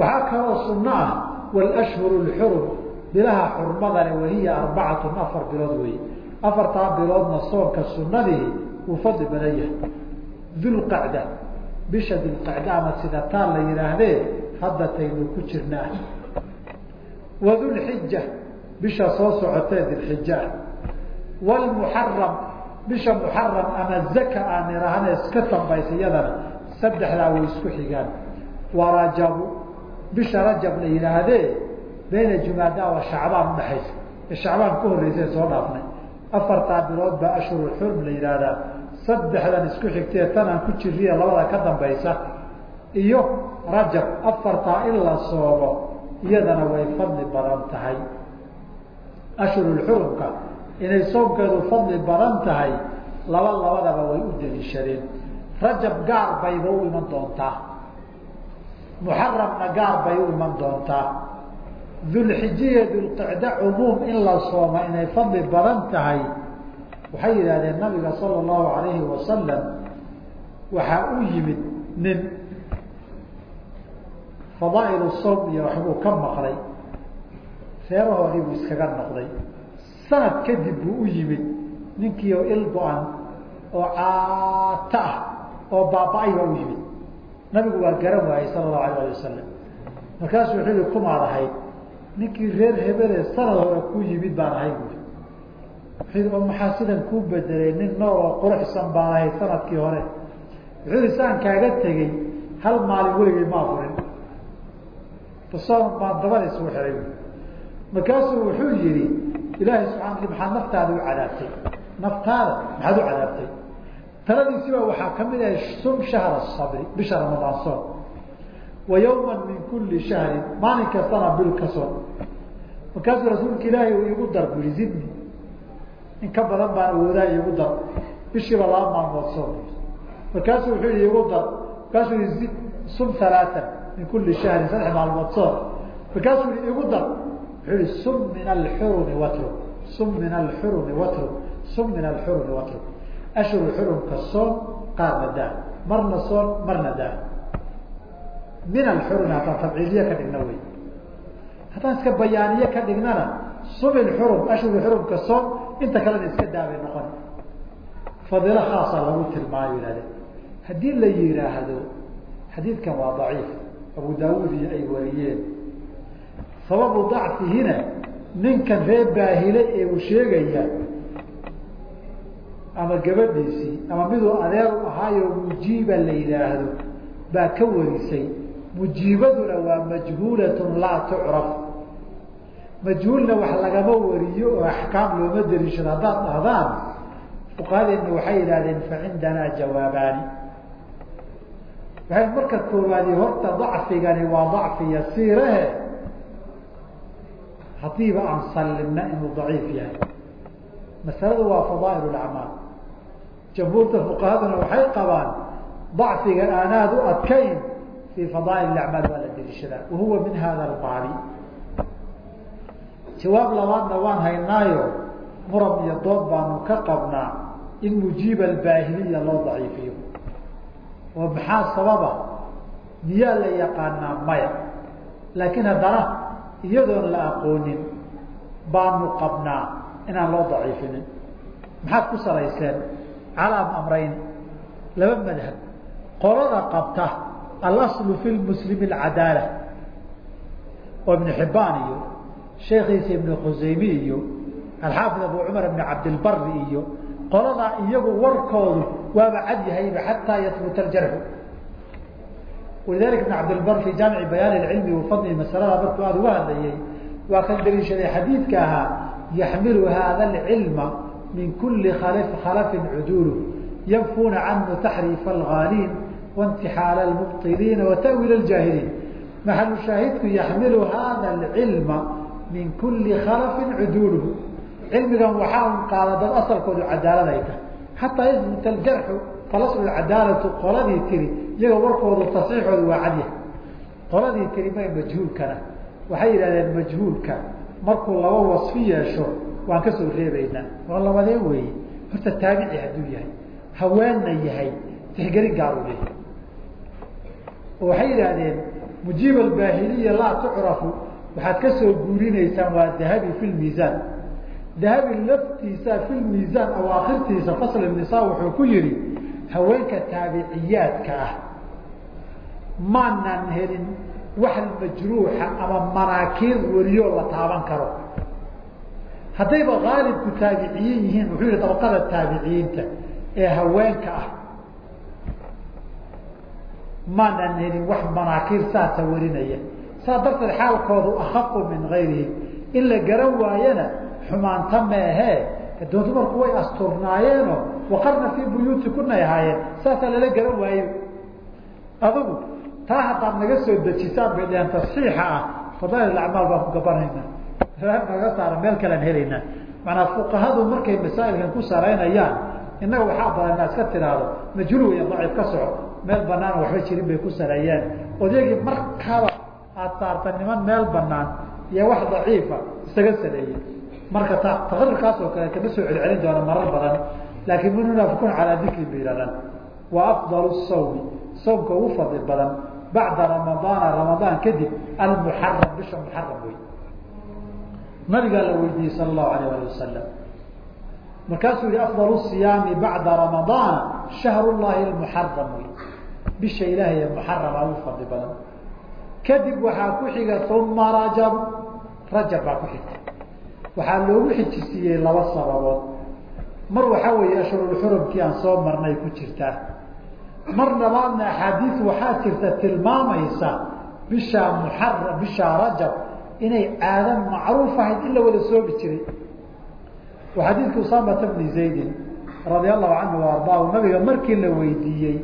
Waxaa kaloo sunno ah wlashhuru lxurum bilaha xurmadane wahiya arbacatun afar bilood weeye afartaa biloodna soonka sunadii wuu fadli badan yahay. Dulqacda bisha dulqacda ama sida taan la yidhaahdee haddataynu ku jirnaa. Wa dulxija bisha soo socotee dilxija wlmuxaram bisha muxaram ama zaka aan idhaahne iska dambaysa iyadana saddexdaa way isku xigaan wa rajabu bisha rajab la yidhaahdee bayna jumaada wa shacbaan udhaxaysa ee shacbaan ka horreysa soo dhaafnay afartaa bilood baa ashhurulxurm la yidhaahdaa saddexdan isku xigtee tanaan ku jiriya labada ka dambaysa iyo rajab afartaa in la soomo iyadana way fadli badan tahay ashhurulxurumka inay soomkeedu fadli badan tahay laba labadaba way u daliishadeen rajab gaar bayba u iman doontaa. Muxaramna gaar bay u iman doontaa. Dulxijiya dulqicda cumuum in la sooma inay fadli badan tahay waxay yidhahdeen nabiga sala allahu alayhi wasalam waxaa u yimid nin fadaail sawm iyo waxbuu ka maqlay. Reerahoodii buu iskaga noqday sanad kadib buu u yimid ninkiio il go-an oo caata ah oo baaba-ay baa u yimid. Nabigu waa garan waayey sala allahu alayh ali wasalam markaasuu wuxuu yihi kumaad ahayd ninkii reer hebele sanad hore ku yimid baan ahay buui wuxuu yii oo maxaa sidan kuu bedelay nin nool oo quruxsan baan ahayd sannadkii hore? Wuxuu yihi saan kaaga tegey hal maalin weligay ma afurin. Basoon baan dabada xihay markaasuu wuxuu yihi ilaahay subxana maxaad naftaada u cadaabtay naftaada maxaad u cadaabtay taladiisiba waxaa ka mid ahay sum shahra sabri bisha ramadaan soon wa yawma min kuli shahrin maalin kastana bil ka soon markaasuu rasuulka ilaahay uu igu dar bu yihi zidni in ka badan baan awoodaa igu dar bishiiba laba maalmood soon markaasuu wuxuu yihi igu dar markaasuu zid sum halaatan min kuli shahrin saddex maalmood soon markaasuu i igu dar sum la yihaahdo xadiidkan waa daciif. Abu daawuud iyo ay wariyeen sababu dacfihina ninkan ree baahile ee uu sheegaya ama gabadhiisii ama miduu adeer u ahaayo mujiiba la yidhaahdo baa ka warisay mujiibaduna waa majhuulatun laa tucraf. Majhuulna wax lagama wariyo oo axkaam looma dariishado haddaad dhahdaan fuqahadeena waxay yidhahdeen fa cindanaa jawaabaani. Waxay marka koowaadi horta dacfigani waa dacfi yasiirahe haddiiba aan sallimna inuu daciif yahay. Masaladu waa fadaail acmaal jamhuurta fuqahaduna waxay qabaan dacfiga aanaad u adkayn fii fadaail acmaal waa la deliishadaa wahuwa min hada albaabi jawaab labaadna waan haynaayo murab iyo dood baanu ka qabnaa in mujiiba albaahiliya loo daciifiyo. Oo maxaa sababa? Miyaa la yaqaanaa maya. Laakiin haddana iyadoon la aqoonin baanu qabnaa inaan loo daciifinin. Maxaad ku salayseen calaa amrayn. Laba madhab. Qolada qabta alaslu fi lmuslimi alcadaala oo ibnu xibbaan iyo sheekiisa ibnu khusaymi iyo alxaafid abu cumar ibn cabdilbari iyo qoladaa iyagu warkoodu waaba cad yahayba xataa yahbuta aljarxu walidalika ibn cabdilbar fi jaamici bayaan ilcilmi wafadli masalada markuu aada uga hadlayay waa kan daliishaday xadiidka ahaa yaxmilu hada alcilma min kuli khalafin cuduulu yanfuuna canhu taxriifa algaaliin waintixaala almubطiliina wata'wiil aljaahiliin maxalu shaahidku yaxmilu hada alcilma min kuli khalafin cuduuluhu cilmigan waxaa un qaada dad asalkoodu cadaalad ay tahay xataa yahbuta aljarxu falaslu cadaalatu qoladii tiri iyaga warkoodu tasxiixoodu waa cadyahay qoladii tiri may majhuulkana waxay yidhahdeen majhuulka markuu laba wasfi yeesho waan ka soo reebaynaa waa labadee weeye horta taabici hadduu yahay haweenna yahay tixgelin gaaruu leeyahay oo waxay yidhaahdeen mujiib albaahiliya laa tucrafu waxaad ka soo guurinaysaan waa dahabi fi lmiisaan dahabi laftiisa fi lmiisaan awaakhirtiisa fasl nisaa wuxuu ku yihi haweenka taabiciyaadka ah maanan helin wax majruuxa ama manaakiir wariyoo la taaban karo. Haddayba aalibku taabiciyiin yihiin wuxuu yihi dabaqada taabiciyiinta ee haweenka ah. Maanan helin wax manaakiir saasa warinaya. Saa darteed xaalkoodu akafu min gayrihim in la garan waayana xumaanta meehee doon dumarku way asturnaayeenoo waqarna fii buyuutikunay ahaayeen saasaa lala garan waaye adugu taa haddaad naga soo dejisaan bay dheheen tasxiixa ah fadaail acmaal baan ku gabanayna naga saara meel kalean helaynaa manaa fuqahadu markay masaa'ilkan ku saraynayaan innaga waxaa badan inaa iska tiraahdo majruh iyo daciif ka soco meel banaan waxba jirin bay ku sareeyeen odaygii markaba aada saarta niman meel banaan iyo wax daciifa isaga sareeyey marka taqrirkaas oo kale kama soo celcelin doona marar badan laakiin munaafikun calaa dikri ba yihahdaan wa afdalu sawmi sawmka ugu fadli badan bacda ramadaana ramadaan kadib almuxaram bisha muxaram wey nabigaa la weydiiyey sala allahu alayh ali wasalam markaasuu yihi afdal siyaami bacda ramadaana shahru llahi almuxaram wey bisha ilaahay ee muxarama ugu fadli badan. Kadib waxaa ku xiga uma rajab rajab baa ku xigta waxaa loogu xijisiiyey laba sababood mar waxaa weeye ashhurulxurumkii aan soo marnay ku jirtaa mar labaadna axaadiis waxaa jirta tilmaamaysa bishaa muxara bishaa rajab inay caado macruuf ahayd in la wada soomi jiray wa xadiidka usaamata bni zaydin radia allahu canhu ardaahu nabiga markii la weydiiyey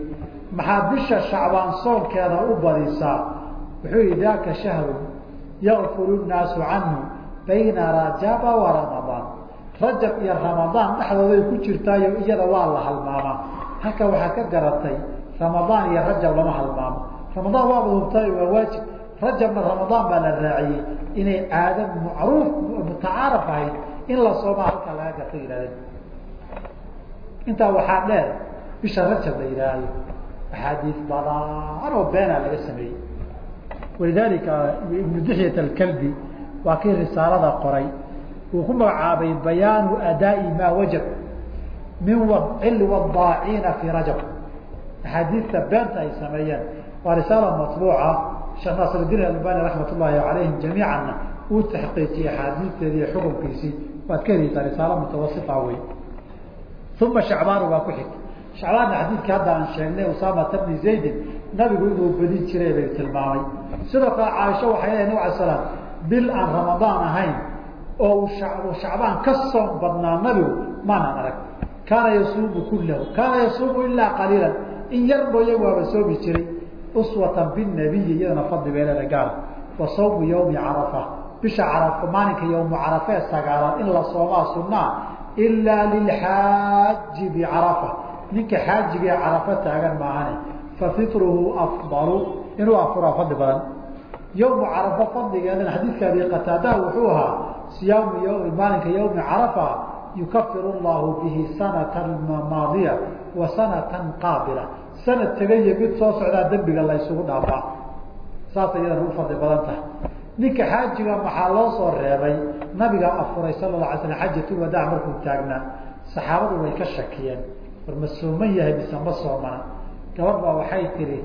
maxaa bisha shacbaan soonkeeda u badisaa wuxuu yihi daaka shahrun yakfulu nnaasu canhu bayna rajaba wa ramadaan rajab iyo ramadaan dhexdooday ku jirtaayo iyada waa la halmaamaa halka waxaa ka garatay ramadaan iyo rajab lama halmaamo. Ramadaan waaba hubtay waa waajib. Rajabna ramadaan baa la raaciyey inay caado macruuf mutacaaraf ahayd in la soomaa halkaa laga garta yihahdeen intaa waxaa dheer bisha rajab la yidhaahdo axaadiis badan oo beenaa laga sameeyey. Walidaalika ibnu dixyat alkalbi waa kii risaalada qoray uu ku magacaabay bayaanu adaa'i maa wajab min wadcil wadaaciina fii rajab. Axaadiista beenta ay sameeyeen waa risaala matbuuca sheekh naasirdiin albani raxmat ullaahi calayhim jamiicanna uu taxqiijiyey axaadiisteedi iyo xukunkiisii. Waad ka heleysaa risaalo mutawasita wey uma shacbaanu baa ku xigta. Shacbaanna xadiidkii hadda aan sheegnay usaamata bni zaydin nabigu inuu badin jiray bay tilmaamay. Sidoo kale caaisho waxay leedahay nab ala slam bil aan ramadaan ahayn oo shacbaan ka soom badnaa nabigu maanaan arag kaana yasuumu kullahu kaana yasuumu ilaa qaliilan in yar mooye waaba soomi jiray uswatan binabiyi iyadana fadli bay leeda gaala wa sawmu yawmi carafa bisha carafa maalinka yawmu carafee sagaalaad in la soomaa sunnaa ilaa lilxaaji bicarafa ninka xaajiga ee carafa taagan maahane fafitruhu afdalu inuu afuraa fadli badan yawmu carafa fadligeedana xadiidka abi qataadaha wuxuu ahaa siyaamu ym maalinka yawmi carafa yukafiru llahu bihi sanata maadiya wa sanatan qaabila. Sanad tegaiyo mid soo socdaa dembiga la dhaafaa. Saasay iyadana u badan tahay. Ninka xaajiga maxaa loo soo reebay? Nabiga afuray sala la alay slam xajatulwadaac markuu taagnaa saxaabadu way ka shakiyeen. War ma sooman yahay mise ma soomana gabadh baa waxay tihi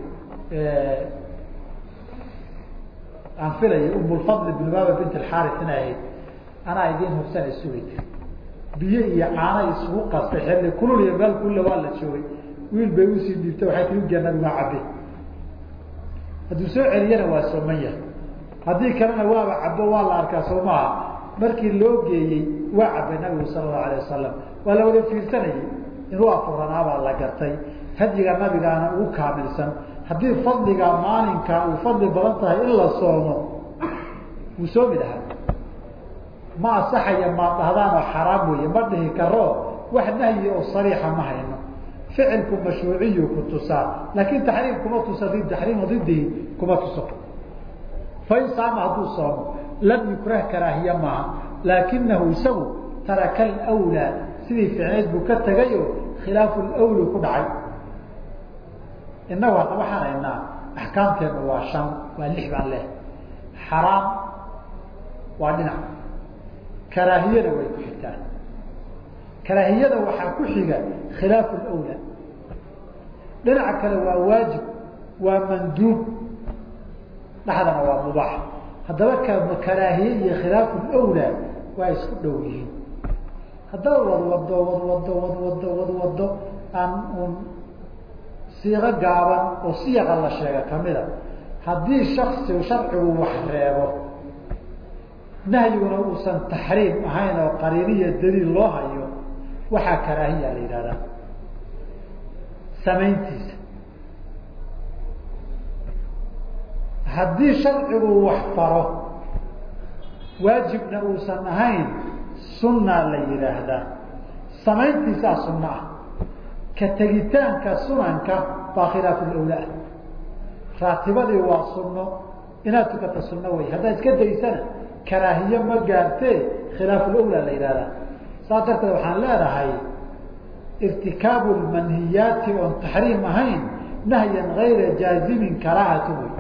aan filaya umulfadli bn baaba bint alxaris inay ahayd anaa idiin hubsana sugay biyo iyo caana isugu qastay xilli kulul iyo meel kulle waa la joogay. Wiil bay u sii dhiibtay waxay tii ugia nabigaa cabe hadduu soo celiyana waa sooman haddii kalena waaba cabo waa la arkaa soo markii loo geeyey waa cabay nabigu sala allahu alayh wasalam waa la wada fiirsanayay inuu afuranaabaa la gartay. Hadyiga nabigaana ugu kaamilsan haddii fadliga maalinka uu fadli badan tahay in la soomo wuu soomi lahaa ma asaxaya maad dhahdaanoo xaraam weeye ma dhihi karo wax nahyi oo sariixa ma hayno. Ficilku mashruuciyu ku tusaa laakin taxriim kuma tusa taxriimu didihi kuma tuso. Fain saama hadduu soomo lam yukrah karaahiye maaha laakinahu isagu taraka alwlaa sidii ficneed buu ka tegayo khilaafu lwli ku dhacay inagu hadda waxaan haynaa axkaamteenu waa shan waa lix baan leh xaraam waa dhinac karaahiyada way ku xigtaa karaahiyada waxaa ku xiga khilaafu lwla dhinaca kale waa waajib waa manduub dhexdana waa mubaax haddaba karaahiye iyo khilaafu lwla waa isku dhow yihiin haddaba wad wado wad wado wad wado wad wado aan siiqo gaaban oo siyaqa la sheega kamida haddii shaksi sharcigu wax reebo nahyiguna uusan taxriim ahayn oo qariiniya daliil loo hayo waxaa karaahiya la yidhahdaa samayntiisa. Haddii sharcigu wax faro waajibna uusan ahayn sunna la yidhaahdaa. Samayntiisaa sunno ah ka tegitaanka sunanka baa khilaafu lawlaa raatibadii waa sunno inaad tukata sunno wey haddaad iska daysana karaahiye ma gaartee khilaafu lawlaa la yidhahdaa saas darteed waxaan leedahay irtikaabu lmanhiyaati oon taxriim ahayn nahyan gayra jaazimin karaahatu wey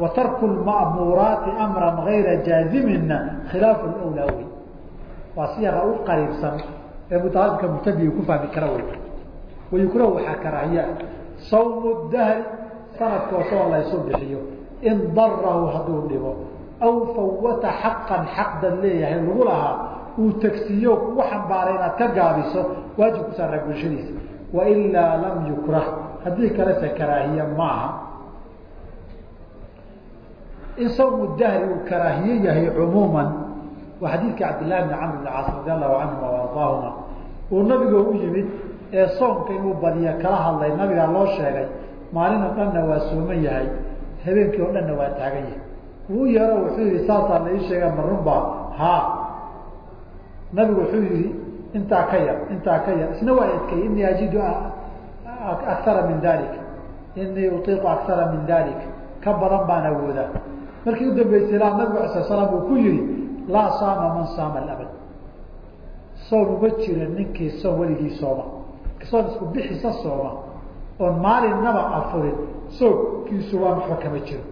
wa tarku amran gayra jaazimina khilaafu lawlaa wey waa siyaqa u qariibsan ee mutaalibka mubtadiga ku fahmi kara wey wayukrahu waxaa karaahiya sawmu dahri sanadkoosoo laysu bixiyo in darahu hadduu dhibo aw fawata xaqan xaqdan leeyahay lagu lahaa uu tegsiiyo kugu xambaaray inaad ka gaabiso waajib ku saaraa bulshadiisa wailaa lam yukrah haddii kalese karaahiye maaha in sawmu dahri uu karaahiye yahay cumuuman waa xadiidka cabdillahi bni camr bn caas radi allahu canhuma ardaahuma uu nabigo u yimid ee soomka inuu badiyo kala hadlay nabigaa loo sheegay maalin oo dhanna waa sooman yahay habeenkii oo dhanna waa taagan yahay. Uu yeero wuxuu yihi saasaa la ii sheega ma runbaa ha. Nabigu wuxuu yihi intaa ka yar intaa ka yar. Isna waa adkay inii ajidu akara min dalik inii utiiqu akara min dalik ka badan baan awoodaa markii udambeysay ilaa nabigu ala uu ku yihi laa saama man saama abad soon uma jira ninkii soon weligii sooma soon isku bixisa sooma oon maalinaba afurin soogkiisu waa maxba kama jiro.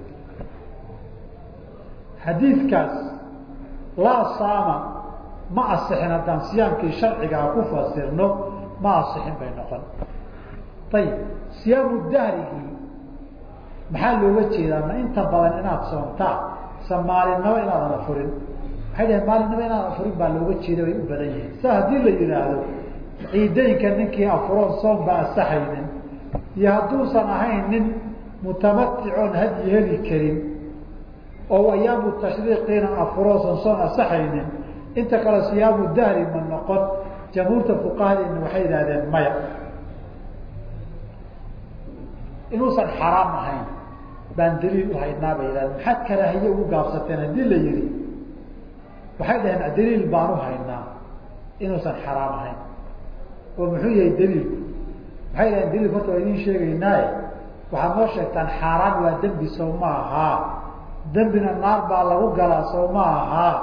Xadiidkaas laa saama ma asixin haddaan siyaamkii sharcigaa ku fasirno ma asixin bay noqon. Ayib siyaamu dahrigii maxaa looga jeedaa? Ma inta badan inaad soontaa se maalinaba inaadan afurin. Waxay dhaheen maalinaba inaadan afurin baa looga jeeda bay u badan yihiin. Sa haddii la yihaahdo ciideynka ninkii afuroon soon ba asaxaynin iyo hadduusan ahayn nin mutamaticoon hadyi heli karin oo ayaamu tashriiqiina afuroosan soon asaxaynin inta kale siyaamu dahri ma noqon jamhuurta fuqahadeena waxay yidhahdeen maya. Inuusan xaraam ahayn baan daliil uhaynaa bay yidhahdeen maxaad karaahiye ugu gaabsateen haddii la yihi waxay dhaheen daliil baan uhaynaa inuusan xaraam ahayn oo muxuu yahay daliilku waxay dhaheen daliilku horta waa idiin sheegaynaaye waxaad noo sheegtaan xaaraan waa dembi sow ma ahaa dembina naar baa lagu galaa sow ma ahaa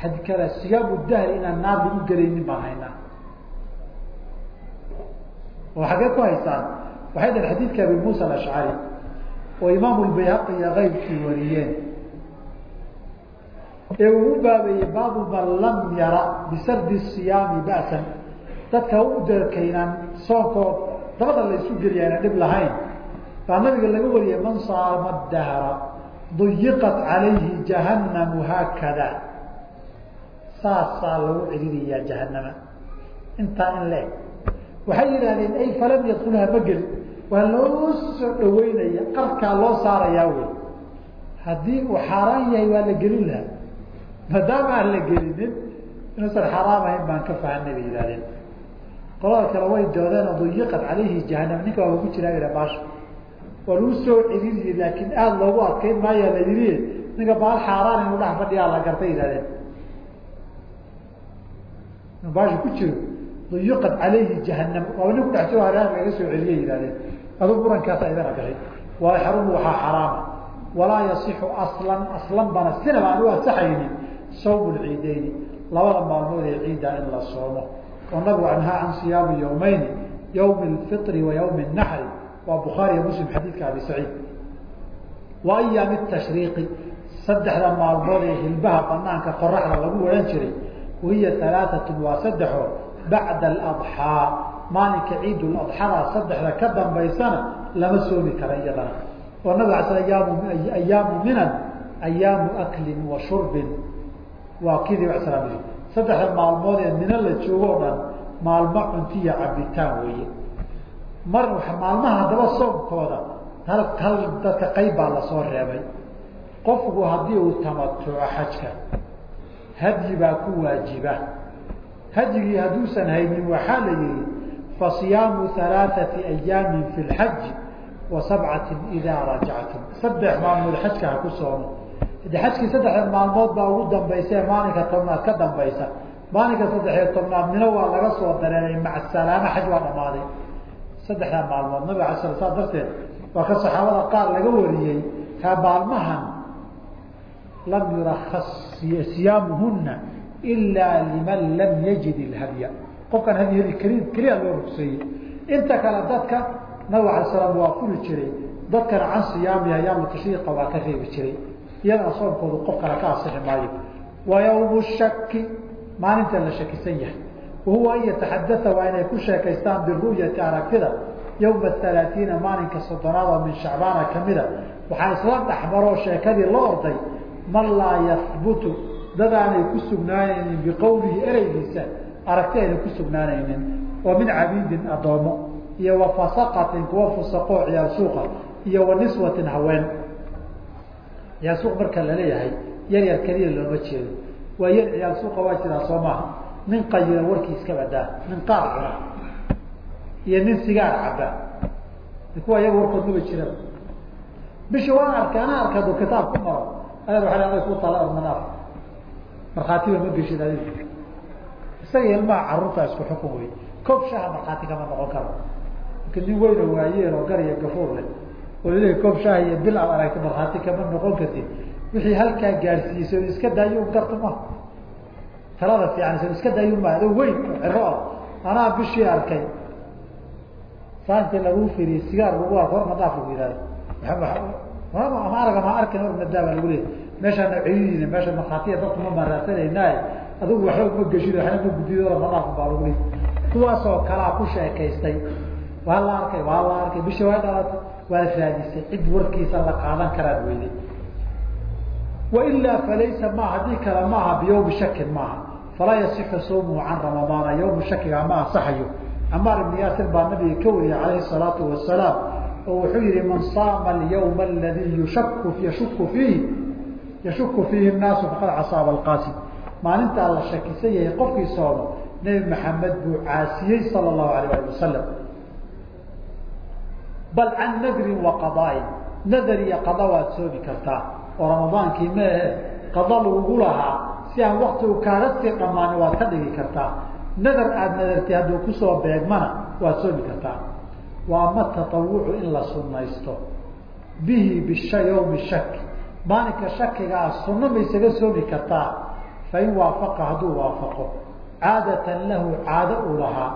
had kale siyaamu dahri inaan naar lagu gelaynin baan haynaa. Oo xaggee ku haystaan? Waxay dhaheen xadiidka abi muusa alashcari oo imaamu lbayhaqi iyo keyrkii wariyeen. Ee uu u baabeeyey baabu man lam yara bisardi siyaami ba'san dadka u darkaynaan soonkood dabada la isu dhib lahayn. Baa nabiga laga wariyay man saama dahra duyiqat calayhi jahannamu haakada. Saasaa lagu celinayaa jahanama intaa in leeg. Waxay yidhahdeen ay falam yadkulha ma gelin waa loo soo dhaweynaya qarkaa loo saarayaa wey. Haddii uu xaaraan yahay waa la gelin lahaa. Maadaama aan la gelinin inuusan xaraam ahayn baan ka fahanay bay yihahdeen qolada kale way doodeen oo duyiqat calayhi jahanam ninka waaba ku jiraa ila baasha waa lagu soo celiniye laakiin aada loogu adkayn maayaa la yidhi. Ninka baal xaaraan inuu dhex fadhiyaa la gartay yihahdeen inuu baasha ku jiro duyuqat calayhi jahanam waaba nin kudhex jiro hareer laga soo celiye yihahdeen aduu burankaasa idana gashay waa xarumu waxaa xaraama walaa yasixu aslan aslan bana sinaba aan u lciideyni labada maalmood ee ciidda in la soomo. oo nabigu anhaa can siyaami yawmeyni yawmi lfitri wa yawmi naxri waa bukhaariyo muslim xadiidka abi saciid. Wa ayaami tashriiqi saddexda maalmood ee hilbaha banaanka qoraxda lagu waran jiray wahiya alaaatun waa saddexoo bacda aladxaa maalinka ciid ladxada saddexda ka dambaysana lama soomi kara iyadana. Oo nabig ala sl ayaamu minan ayaamu aklin wa shurbin. Waa al slam saddexda maalmood ee mina la joogo o dhan maalmo cuntiya cabitaan weeye. Mar maalmaha haddaba soomkooda hal hal dadka qayb baa la soo reebay. Qofku haddii uu tamatuco xajka hadyi baa ku waajiba. Hadyigii hadduusan haynin waxaa la yihi fasiyaamu alaaثati ayaamin fi lxaji wa sabcati idaa rajactum. Saddex maalmood xajka ha ku soomo de xajkii saddexda maalmood baa ugu dambaysa maalinka tobnaad ka dambaysa. Maalinka saddexiyo tobnaad mino waa laga soo dareeray macsalaamo xaj waa dhamaaday saddexdaa maalmood nabig ala sl saa darteed waa ka saxaabada qaar laga wariyey ha maalmahan lam yurakas siyaamuhuna ilaa liman lam yajid ilhadya qofkaan hadyi heli keliya loo rugseeyey inta kale dadka nabig ala slam waa fuli jiray. Dadkana can siyaami ayaamu tashriiqa waa ka reebi jiray iyadana soomkoodu qof kale ka asixi maayo. Wa yawmu shaki maalinta la shakisan yahay. Wahuwa an yataxadaa waa inay ku sheekaystaan biru'yati aragtida yowma halaatiina maalinka soddonaad oo min shacbaana kamida waxaa isla dhexmaroo sheekadii la orday man laa yahbutu dad aanay ku sugnaanaynin biqowlihi ereygiisa aragti ayna ku sugnaanaynin. Oo min cabiidin adoomo iyo wa fasaqatin kuwa fusaqoo ciyaal suuqa. Iyo wa niswatin haween ciyaal suuq marka la leeyahay yar yar keliya looma jeedo. Waa yar ciyaal suuqa waa jiraa soo maaha. Nin qayiran warkii iska badaa nin qaar cuna iyo nin sigaar caba kuwa iyaga warkood maba jiraba bishi waan arkay anaa arkay aduu kitaab ku maro adeer waa aday ku tala ormanaaf markhaatiba ma geshid adig isaga ilmaha carruurta isku xukun wey koob shaha markhaati kama noqon karo. Marka nin waayeen oo gar iyo gafuur leh oo laleeyahy koob shaaha iyo bil aad aragta markhaati kama noqon kartid. Wixii halkaa gaadhsiisay o iska daayo garta ma. Talada fiican so iska daayo ma ado weyn ciro ah. Anaa bishii arkay. Saanti laguu firiyey sigaar lagu arko hor madaaf lagu yihahdo ama araga ma arkan hor madaa baa lagu leeyay meeshaana ceydiina meesha markhaatiya dadku ma maraasanaynaaye adigu waxba ma geshin waxna ma gudiyo madaaf baa lagu leeyay kuwaasoo kalaa ku sheekaystay. Waa la arkay waa la arkay. Bishii waa dhalatay waad raadisay cid warkiisa la qaadan karaad weyday wailaa falaysa ma haddii kale maaha biyawmi shakin maaha falaa yasixu sawmuhu can ramadaana yawmu shakiga ma asaxayo. Camaar ibn yaasir baa nabiga ka wariyay calayhi salaatu wasalaam oo wuxuu yihi man saama alyawma aladii yushaku yashuku fiihi yashuku fiihi nnaasu faqad casaaba alqaasim. Maalintaa la shakisan yahay qofkii soomo nebi maxamed buu caasiyey sala allahu alayh ali wasalam bal can nadrin wa qadaain nadar iyo qada waad soomi kartaa. Oo ramadaankii maehe qada lagugu lahaa si aan waktigu kaaga sii dhammaani waad ka dhigi kartaa. Nadar aada nadartay hadduu ku soo beegmana waad soomi kartaa. Waa ama tatawucu in la sunaysto bihi bisha yawmi shaki maalinka shakigaa sunno ma isaga kartaa. Fain waafaqa hadduu waafaqo. Caadatan lahu caado uu lahaa.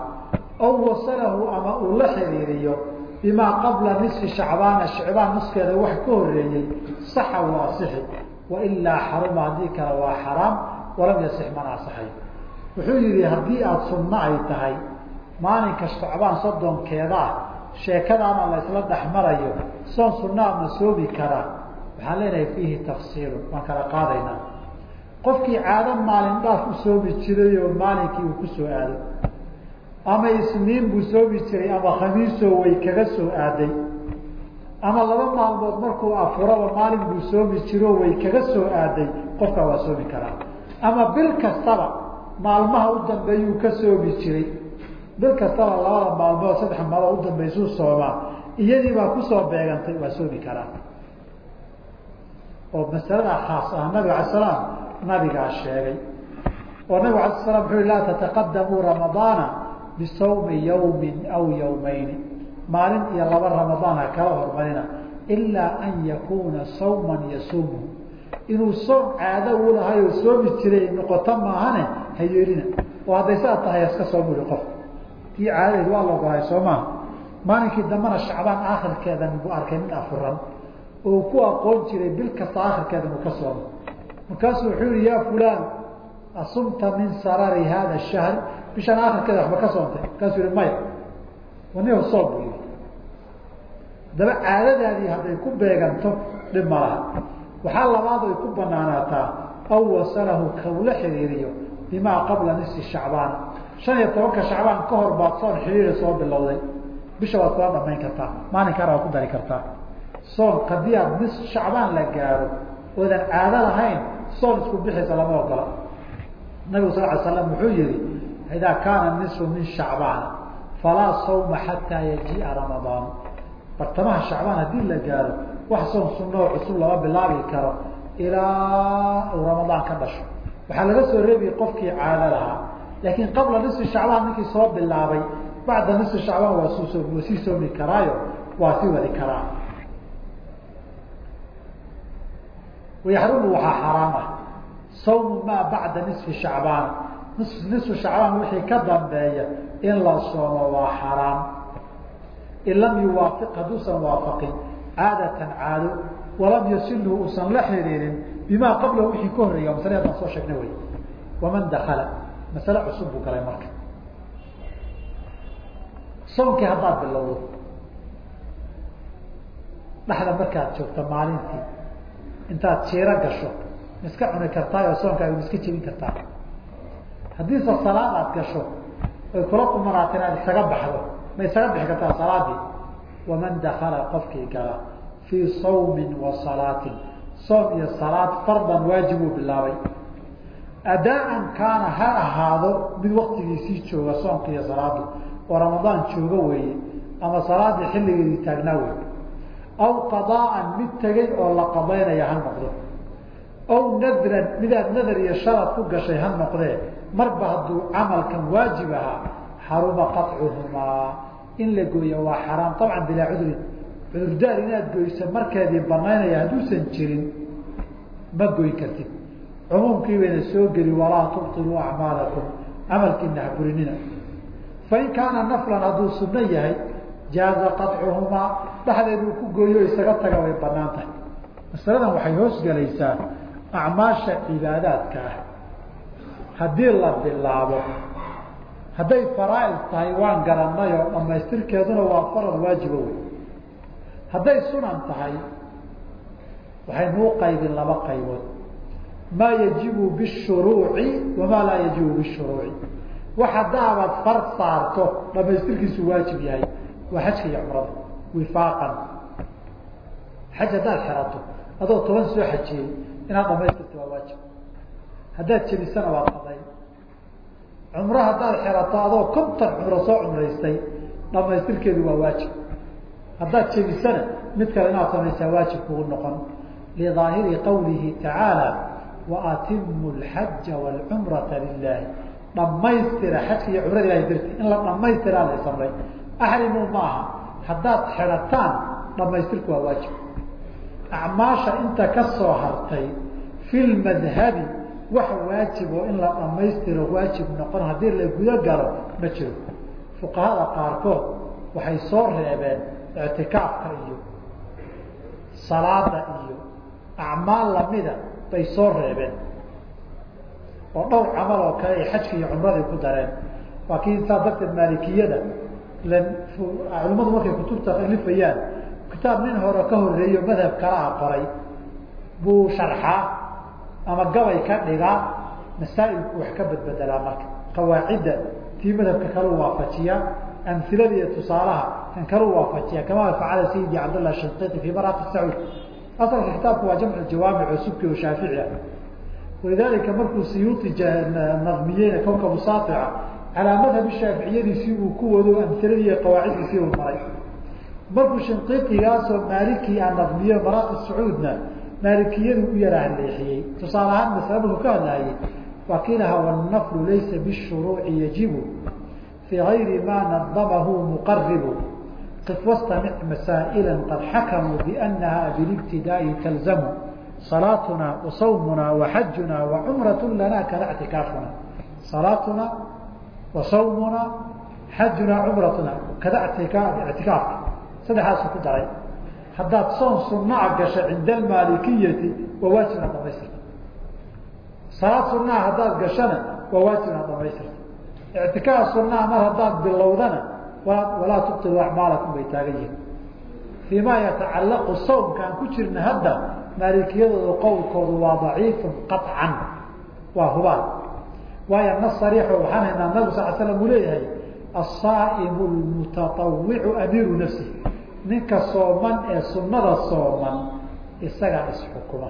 Aw wasalahu ama uu la xiriiriyo bimaa qabla nisfi shacbaana shicbaan nuskeeda wax ka horeeyey saxa waa asixi wailaa xaruma haddii kale waa xaraam walam yasix mana asaxay wuxuu yihi haddii aada sunno ay tahay maalinka shacbaan soddonkeeda ah sheekadaana la isla dhex marayo soon sunaa ma soomi karaa waxaan leenahay fiihi tafsiilu waan kala qaadaynaa. Qofkii caado maalin dhaaf u soomi jiray oo maalinkii uu ku soo aado ama isniin buu soomi jiray ama khamiisoo way kaga soo aaday. Ama laba maalmood markuu afuraba maalin buu soomi jiro way kaga soo aaday qofkaa waa soomi karaa. Ama bil kastaba maalmaha u dambeeyuu ka soomi jiray. Bil kastaba labada maalmood saddex maalmood u dambaysuu soomaa iyadii baa ku soo beegantay waa soomi karaa. Oo masaladaa khaas ah nabig ala salaam nabigaa sheegay. Oo nabig ala slam wuxu laa tataqadamuu ramadaana bisawmi yawmin aw yawmayni. Maalin iyo laba ramadaan ha kala hormarina ilaa an yakuuna sawman yasuumuhu inuu soom caado u lahay oo soomi jiray noqoto maahane ha yeelina. Oo hadday tahay iska soomuli qof. Tii caadadeed waa la ogolahay soo maalinkii dambena shacbaan aakhirkeedan buu arkay mid afuran oo ku aqoon jiray bil kasta aakhirkeedan uu ka soomo markaasuu wuxuu yihi ya fulaan asumta min sarari hada shahr bishaan aakhirkeeda waxba ka soontay. Markaasuu yihi maya waniho soom buu yihi haddaba caadadaadii hadday ku beeganto dhib ma laha. Waxaa labaad ay ku banaanaataa aw wasalahu kaula xiriiriyo bimaa qabla nisfi shacbaan. Shan iyo tobanka shacbaan ka hor baad soon xiriira soo bilowday. Bisha waad kula dhamayn kartaa maalinkaana waad ku dari kartaa. Soon haddii aad nis shacbaan la gaaro oodan caado lahayn soon isku bixisa lama ogola. Nabigu sal ly slam wuxuu yihi idaa kaana nisfu min shacbaan falaa sawma xataa yajiia ramadaan bartamaha shacbaan haddii la gaaro wax soon sunoo cusub lama bilaabi karo ilaa uu ramadaan ka dhasho waxaa laga soo reebayay qofkii caado lahaa laakiin qabla nisfi shacbaan ninkii soo bilaabay bacda nisfi shacbaan waa s waa sii soomi karaayo waa sii wadi karaa wayaxrumu waxaa xaraam ah sawmu maa bacda nisfi shacbaan nisfu shacbaan wixii ka dambeeya in la soomo waa xaraam. In lam yuwaafiq hadduusan waafaqin caadatan caado walam yasilhu uusan la xiriirin bimaa qablahu wixii ka horreeya masale adaan soo sheegna wey waman dakala masale cusub buu galay marka. Soonkii haddaad bilowdo dhexda markaad joogto maalintii intaad jiiro gasho ma cuni kartaa oo soonkaaga ma iska jebin kartaa haddiise salaad aad gasho oy kula qumanaato inaad isaga baxdo. Ma isaga bixi kartaa salaadii? Waman dakala qofkii gala. Fii sawmin wa salaatin. Soom iyo salaad fardan waajibuu bilaabay. Adaan kaana ha ahaado mid waktigiisii jooga soomka iyo salaadu. Oo ramadaan jooga weeye ama salaadii xilligeedii taagnaa wey aw qadaaan mid tegay oo la qadaynaya ha noqdo. Aw nadran midaad nadar iyo sharad ku gashay ha noqdee marba hadduu camalkan waajib ahaa xaruma qaطcuhumaa in la gooyo waa xaraam. Abcan bilaa cudrin cudurdaar inaad goyso markeedii banaynaya hadduusan jirin ma goyn kartid. Cumuumkii bayna soo geli walaa tubtiluu acmaalakum. Camalkiina haburinina fain kaana naflan hadduu sunno yahay jaaza qaطcuhumaa dhexdeeduu ku gooyo isaga taga way bannaan tahay. Masaladan waxay hoos gelaysaa acmaasha cibaadaadka ah haddii la bilaabo hadday faraa'id tahay waan garanay oo dhamaystirkeeduna waa farad waajibo wey hadday sunan tahay waxaynuu qaybin laba qaybood. Maa yajibu bishuruuci wamaa laa yajibu bishuruuci. Wax haddaabaad far saarto dhamaystirkiisu waajib yahay. Waa xajka iyo cumrada wifaaqan. Xaj haddaad xerato adoo toban soo xajiyey inaad dhamaystirto waa waajib haddaad jebisana waa qadayn cumro haddaad xerato adoo kontan cumro soo cumraystay dhamaystirkeedu waa waajib. Haddaad jebisana mid kale inaad samaysaa waajib kugu noqon. Lidaahiri qawlihi tacaala waatimu lxaja wlcumrata lilahi dhamaystira xajka iyo cumrada ilahay darti in la dhamaystiraa la samray. Axrimu maaha haddaad xerataan dhamaystirku waa waajib. Acmaasha inta ka soo hartay fi lmadhabi wax waajib oo in la dhamaystiro waajib noqon haddii la gudo galo ma jiro. Fuqahada qaarkood waxay soo reebeen ictikaafka iyo salaada iyo acmaal lamida bay soo reebeen. Oo dhowr camal oo kale ay xajka iyo cumradii ku dareen. Waa kii saas darteed maalikiyada culimmadu markay kutubta alifayaan kitaab nin hore ka horeeyo madhab kalaa qoray buu sharxaa ama gabay ka dhigaa masaa'ilku wax ka badbedelaa marka. Qawaacidda tii madhabka kalu waafajiyaa amilada iyo tusaalaha kan kalu waafajiya kama facala sayidi cabdallah shanqiti fi maraaqi sacuud asalka kitaabku waa jamcu jawaamic subki shaafici. Walidaalika markuu siyuuti nadmiyeyna kawkabu saafica calaa madhabi shaaficiyadiisii uu ku wado amhiladii iyo qawaaciddiisii uu maray. Markuu shinqiiqigaasoo maalikii a nadmiyo maraaqi sacuudna maalikiyadu u yaraa haleexiyey tusaale ahaan masale markuu ka hadlaayey waa kii lahaa wannaflu laysa bishuruuci yajibu fii gayri ma nadamahu muqaribu qif wastamic masaa'ila qad xakamuu bianaha bilibtidaa'i talzamu salaatuna wasawmuna waxajuna wacumrat lana kada ctikaafuna salaatuna wasawmuna xajuna cumratuna kada ictikaafka saddexaasu ku daray haddaad soon sunaa gasha cinda almaalikiyati waa waajib inaad dhamaystirto. Salaad sunaa haddaad gashana waa waajib inaad dhamaystirto. Ictikaaf sunaa mar haddaad bilowdana walaa tubtilu acmaalakum bay taagan yihiin. Fii yatacallaqu sawmka aan ku jirna hadda maalikiyadooda qowlkoodu waa daciifun qaطcan waa hubaal. Waayo nas sariixo waxaan haynaa nabig sal slam uu leeyahay asaa'imu lmutatawicu amiiru nafsihi ninka sooman ee sunada sooman isagaa isxukuma.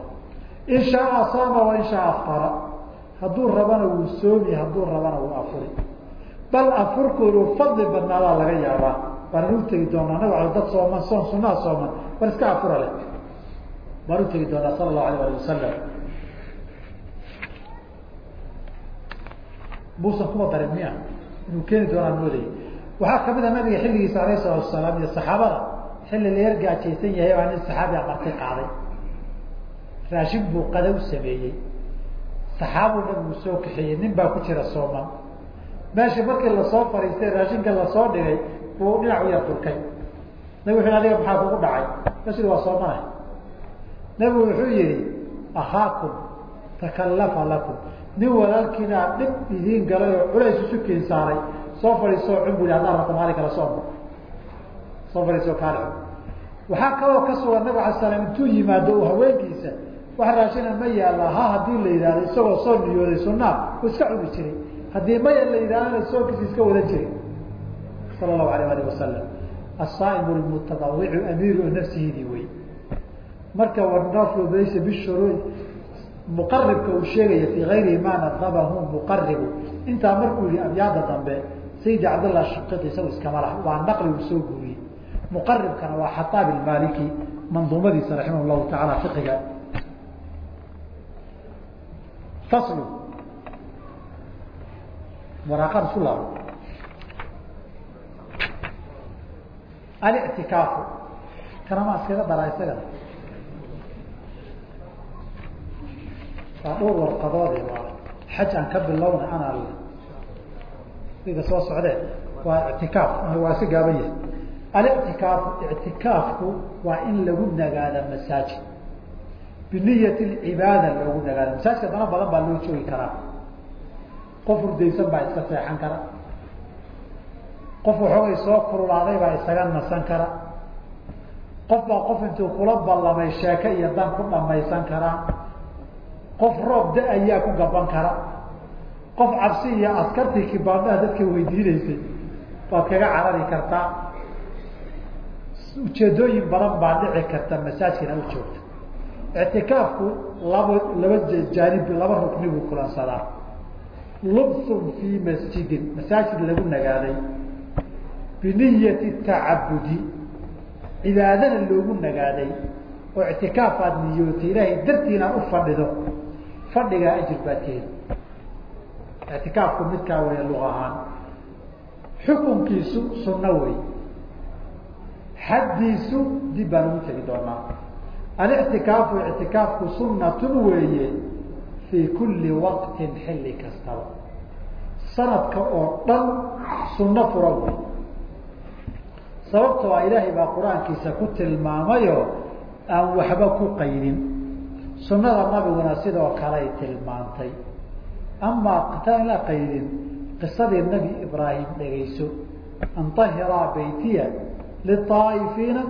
In shaaa saama wa in shaaa aftara hadduu rabana wuu soomi hadduu rabana wuu afuri. Bal afurkoodu fadli badnaadaa laga yaabaa. Waana u tegi doonaa nabig dad sooman soon sunaa sooman bal iska afura leh. Baan u tegi doonaa sala allahu alayh ali wasalam buusan kuma darin miya. Inuu keeni doonaan moodayy waxaa ka mid a nabiga xilligiisa alayh salatu wasalaam iyo saxaabada xilli la yar gaajaysan yahay baa nin saxaabiga marti qaaday. Raashin buu qada u sameeyey saxaabuu nabigu soo kaxeeyey nin baa ku jira sooman meeshii markii la soo fariistay raashinka la soo dhigay buu dhinac u yar durkay nabig wuxu adiga maxaa kugu dhacay? Masjid waa soomanahay nabigu wuxuu yihi akhaakum takallafa lakum. Nin walaalkiinaa dhib idiin galay oo culays isu keen saaray. Soo fadhiisoo cun bu yhi haddaan rabto maali kala sooma soo fadhiisoo kaale waxaa kaloo ka sugan nabig ala slam intuu yimaado uu haweenkiisa wax raashina ma yaalla ha haddii la yidhahdo isagoo soo niyooday sunaa uu iska cuni jiray. Haddii maya la yidhahdana soonkiisa iska wadan jiray. Sala allahu alayh alih wasalam asaa'imu lmutadawicu amiiru nafsihidii wey marka wanaflu laysa bishuruuc muqaribka uu sheegaya fii gayri ma nadamahu muqaribu intaa markuu yihi abyaada dambe sayidi cabdallah shaqiti isagu iskama lah waa naqli uu soo guuriyey muqaribkana waa xataab ilmaliki manduumadiisa raximah llahu taala fiqiga. Faslu. Waraaqad isu laabo alictikaafu kanamaa iskaga daraa isagana waa dhowr warqadoode waa xaj aan ka bilowna ana iga soo socdee waa ictikaaf waa iska gaaban yahay alictikaafu ictikaafku waa in lagu nagaada masaajid. biniyat cibaada loogu nagaado masaajidka dana badan baa loo joogi karaa. qof hurdaysan baa iska seexan kara qof waxoogay soo kululaaday baa isaga nasan kara qof baa qof intuu kula ballamay sheeke iyo dan ku dhamaysan karaa. qof roob da ayaa ku gaban kara qof cabsi iyo askartii kibaandaha dadka weydiinaysay waad kaga carari kartaa ujeedooyin badan baa dhici karta masaajkina u joogta. Ictikaafku laba laba jaanib laba rukni buu kulansadaa. Lubsun fii masjidin masaajid lagu nagaaday. Biniyati tacabudi cibaadana loogu nagaaday. Oo ictikaaf aad niyootay ilaahay dartiina u fadhido. Fadhigaa ajir baad ka heli ictikaafku midkaa weya luq ahaan. Xukunkiisu sunno wey xaddiisu dib baan ugu tegi doonaa. Alictikaafu ictikaafku sunnatun weeye fii kulli waqtin xilli kastaba. Sanadka oo dhan sunno fura wey sababtoo a ilaahay baa qur'aankiisa ku tilmaamayo aan waxba ku qaydin. Sunnada nabiguna sidoo kaley tilmaantay. Amaa qitaan la qaydin qisadii nebi ibraahim dhegayso an tahiraa baytiya liaa'ifiina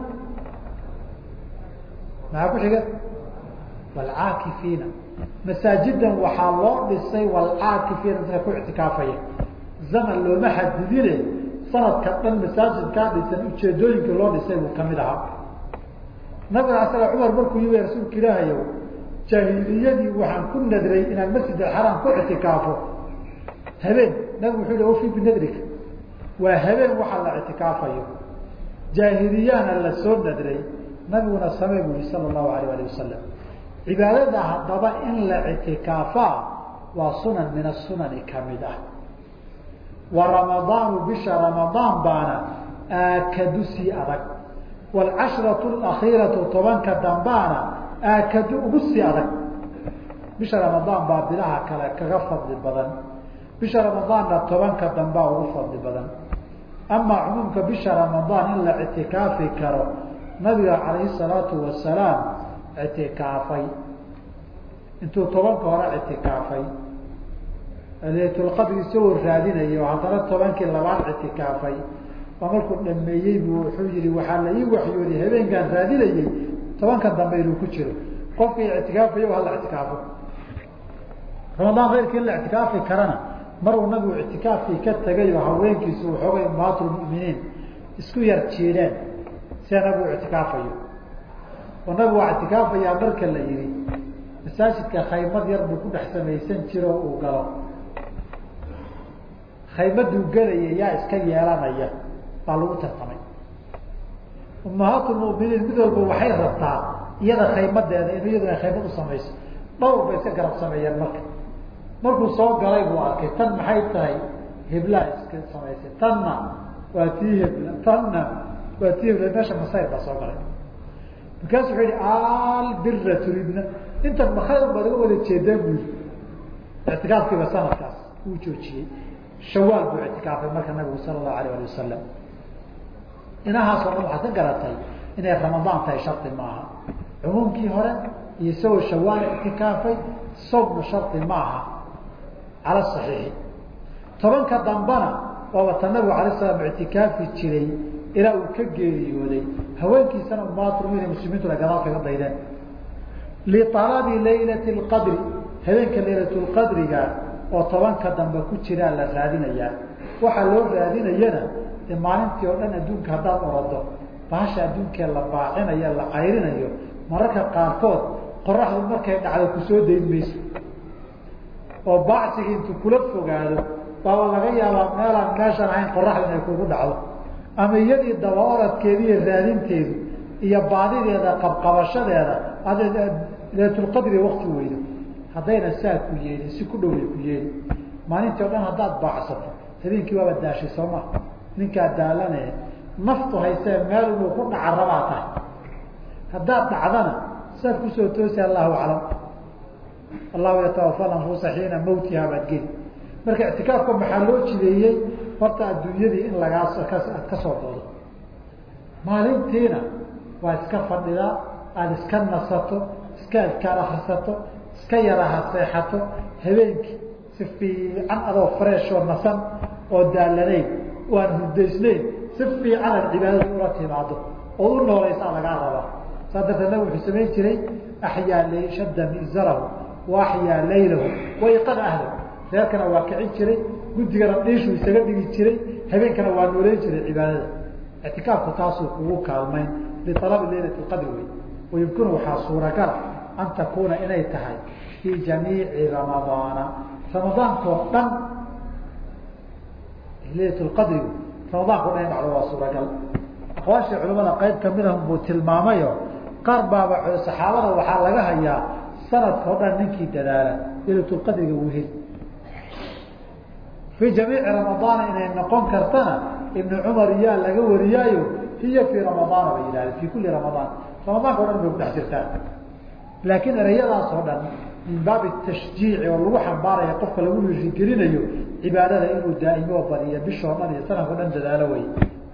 maxaa ku xiga masaajidan waxaa loo dhisay waalcaakifiina dadka ku ictikaafaya looma xadidine sanadka dhan masaajidkaa dhisan ujeedooyinka loo dhisay buu ka mid ahaa nabiga asala cumar markuu yimi rasuulka ilaahayow jaahiliyadii waxaan ku nadray inaan masjid ku ictikaafo habeen nabigu wuxuu hi ofi binadrika waa habeen waxaa la ictikaafayo jaahiliyahana la soo nadray nabiguna samee bu yihi sala allahu alayh alih wasalam cibaadada haddaba in la ictikaafaa waa sunan min asunani ka mid ah. Wa ramadaanu bisha ramadaan baana aakadu sii adag. Waalcashratu alakhiiratu tobanka dambaana aakadu ugu sii adag. Bisha ramadaan baa bilaha kale kaga fadli badan. Bisha ramadaanna tobanka dambaa ugu fadli badan amaa cumuumka bisha ramadaan in la ictikaafi karo nabiga calayhi salaatu wasalaam ictikaafay. Intuu tobanka hore ictikaafay. Laylatulqadri isagoo raadinaya oo haddana tobankii labaad ictikaafay. Oo markuu dhameeyey buu wuxuu yihi waxaa la ii waxyooday habeenkaan raadinayey tobankan dambe inuu ku jiro. Qofkii ictikaafayo hala ictikaafo. Ramadaan keyrkii in la ictikaafi karana maruu nabigu ictikaafkii ka tegay oo haweenkiisu waxoogay ummahaatulmuminiin isku yar jiideen sia nabigu ictikaafayo. Oo nabigu waa ictikaafayaa marka la yihi masaajidka khaymad yar buu ku dhex samaysan jiro uu galo. Khaymaduu gelaya yaa iska yeelanaya baa lagu tartamay. Ummahaatulmuminiin mid walba waxay rabtaa iyada khaymadeeda in iyaduna khaymad u samayso. Dhowr bay iska garab sameeyeen marka markuu soo galay buu arkay tan maxay tahay? Hiblaa iska samaysay. Tanna waa tii hebla tanna waa tii hebla. Meesha masayr baa soo galay. Markaasu wuxuu yihi albira turidna. Intan makhayr baad iga wada jeedaan bu yii ictikaafkiiba sanadkaas uu joojiyey. Shawaal buu ictikaafay marka nabigu sala allahu alayh ali wasalam inahaasoo dhan waxaad ka garatay inay ramadaan tahay shardi maaha. Cumuumkii hore iyo isagoo shawaal ictikaafay sawmna shardi maaha cala saxiixi tobanka dambana waaba nabigu alay slam ictikaafi jiray ilaa uu ka geeriyooday. Haweenkiisana ummaatulmuminiin muslimiintuna gadaal kaga daydeen. Lialabi laylati lqadri habeenka laylatulqadriga oo tobanka dambe ku jiraa la raadinayaa waxaa loo raadinayana de maalintii oo dhan adduunka haddaad orado bahasha adduunkee la baacinayo la cayrinayo. Mararka qaarkood qoraxdu markay dhacdo ku soo dayn mayso oo baacsigii intuu kula fogaado baaba laga yaabaa meelaan meeshaan ahayn qoraxdu inay kugu dhacdo. Ama iyadii daba oradkeeda iyo raadinteedu iyo baadideeda qabqabashadeeda ad laylatulqadri wakti weydo. Haddayna saa ku yeelin si ku dhoway ku yeeli maalintii o dhan haddaad baacsato habeenkii waaba daashay sooma ninkaa daalane naftu haysee meel inuu ku dhaca rabaa tahay. Haddaad dhacdana saad ku soo toosi allahu aclam allahu yatawafal anfusa xiina mawtiha baad geli. Marka ictikaafka maxaa loo jideeyey horta adduunyadii in lagaas ka soo doodo. Maalintiina waa iska fadhidaa aada iska nasato iska adkaar akrisato iska yaraha seexato habeenkii si fiican adoo freeshoo nasan oo daalanayn oo aan hurdaysnayn si fiican aad cibaadada ula timaado ood u noolaysaa lagaa rabaa. Saa darteed nabig wuxuu samayn jiray axyaa l shadda mizarahu wa axyaa laylahu wa iqada ahlahu reerkana waa kicin jiray guddigana dhiishuu isaga dhigi jiray habeenkana waa nooleyn jiray cibaadada. Ictikaafku taasuu kugu kaalmayn lialabi laylati qadri wey wayumkinu waxaa suuragala an takuuna inay tahay fii jamiici ramadaana ramadaankoo dhan laylat lqadri ramadaanko dhan dhacdo waa suuragal aqwaashii culamada qayb kamidahum buu tilmaamayo qaar baaba saxaabada waxaa laga hayaa sanadka o dhan ninkii dadaala laylatulqadriga wuu heli fii jamiici ramadaana inay noqon kartana ibnu cumar yaa laga wariyaayo hiya fii ramadaana bay yidhahdeen fii kulli ramadaan. Ramadaanka o dhan bay ku dhex jirtaan laakiin ereyadaas oo dhan min baabi tashjiici oo lagu xambaaraya qofka lagu rigelinayo cibaadada inuu daa'imo badiyo bishoo dhan iyo sanadka o dhan dadaalo wey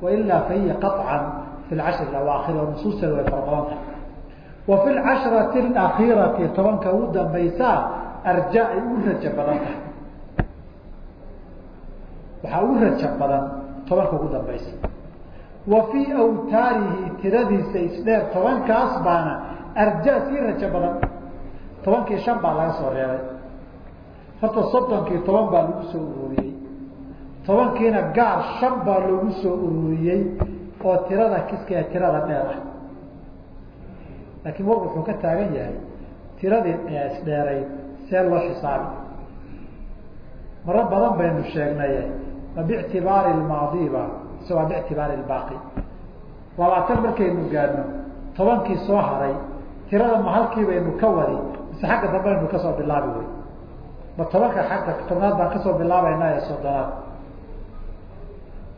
wailaa fahiya qaطcan fi lcashri awaakhir oo nusuusteeda way fara badan tahay wa fi lcashrati alakhiirati tobanka ugu dambaysaa arja ay ugu raja badan. Tahay waxaa ugu raja badan tobanka ugu dambaysa. Wa fii awtaarihi tiradiisa isdheer tobankaas baana arja sii rajo badan. Tobankii shan baa laga soo reebay. Horta soddonkii toban baa lagu soo ururiyey. Tobankiina gaar shan baa loogu soo ururiyey oo tirada kiska tirada dheer ah laakiin war wuxuu ka taagan yahay tiradii isdheerayd see loo xisaabi. Maro badan baynu sheegnay ma bictibaari lmaadiba mise waa bictibaari lbaaqi labaatan markaynu gaadhno tobankii soo haray tirada ma halkii baynu ka wadi mise xagga dambe aynu ka soo bilaabi wey ma tobanka xagga tobnaad baan ka soo bilaabaynaa ee soddonaad.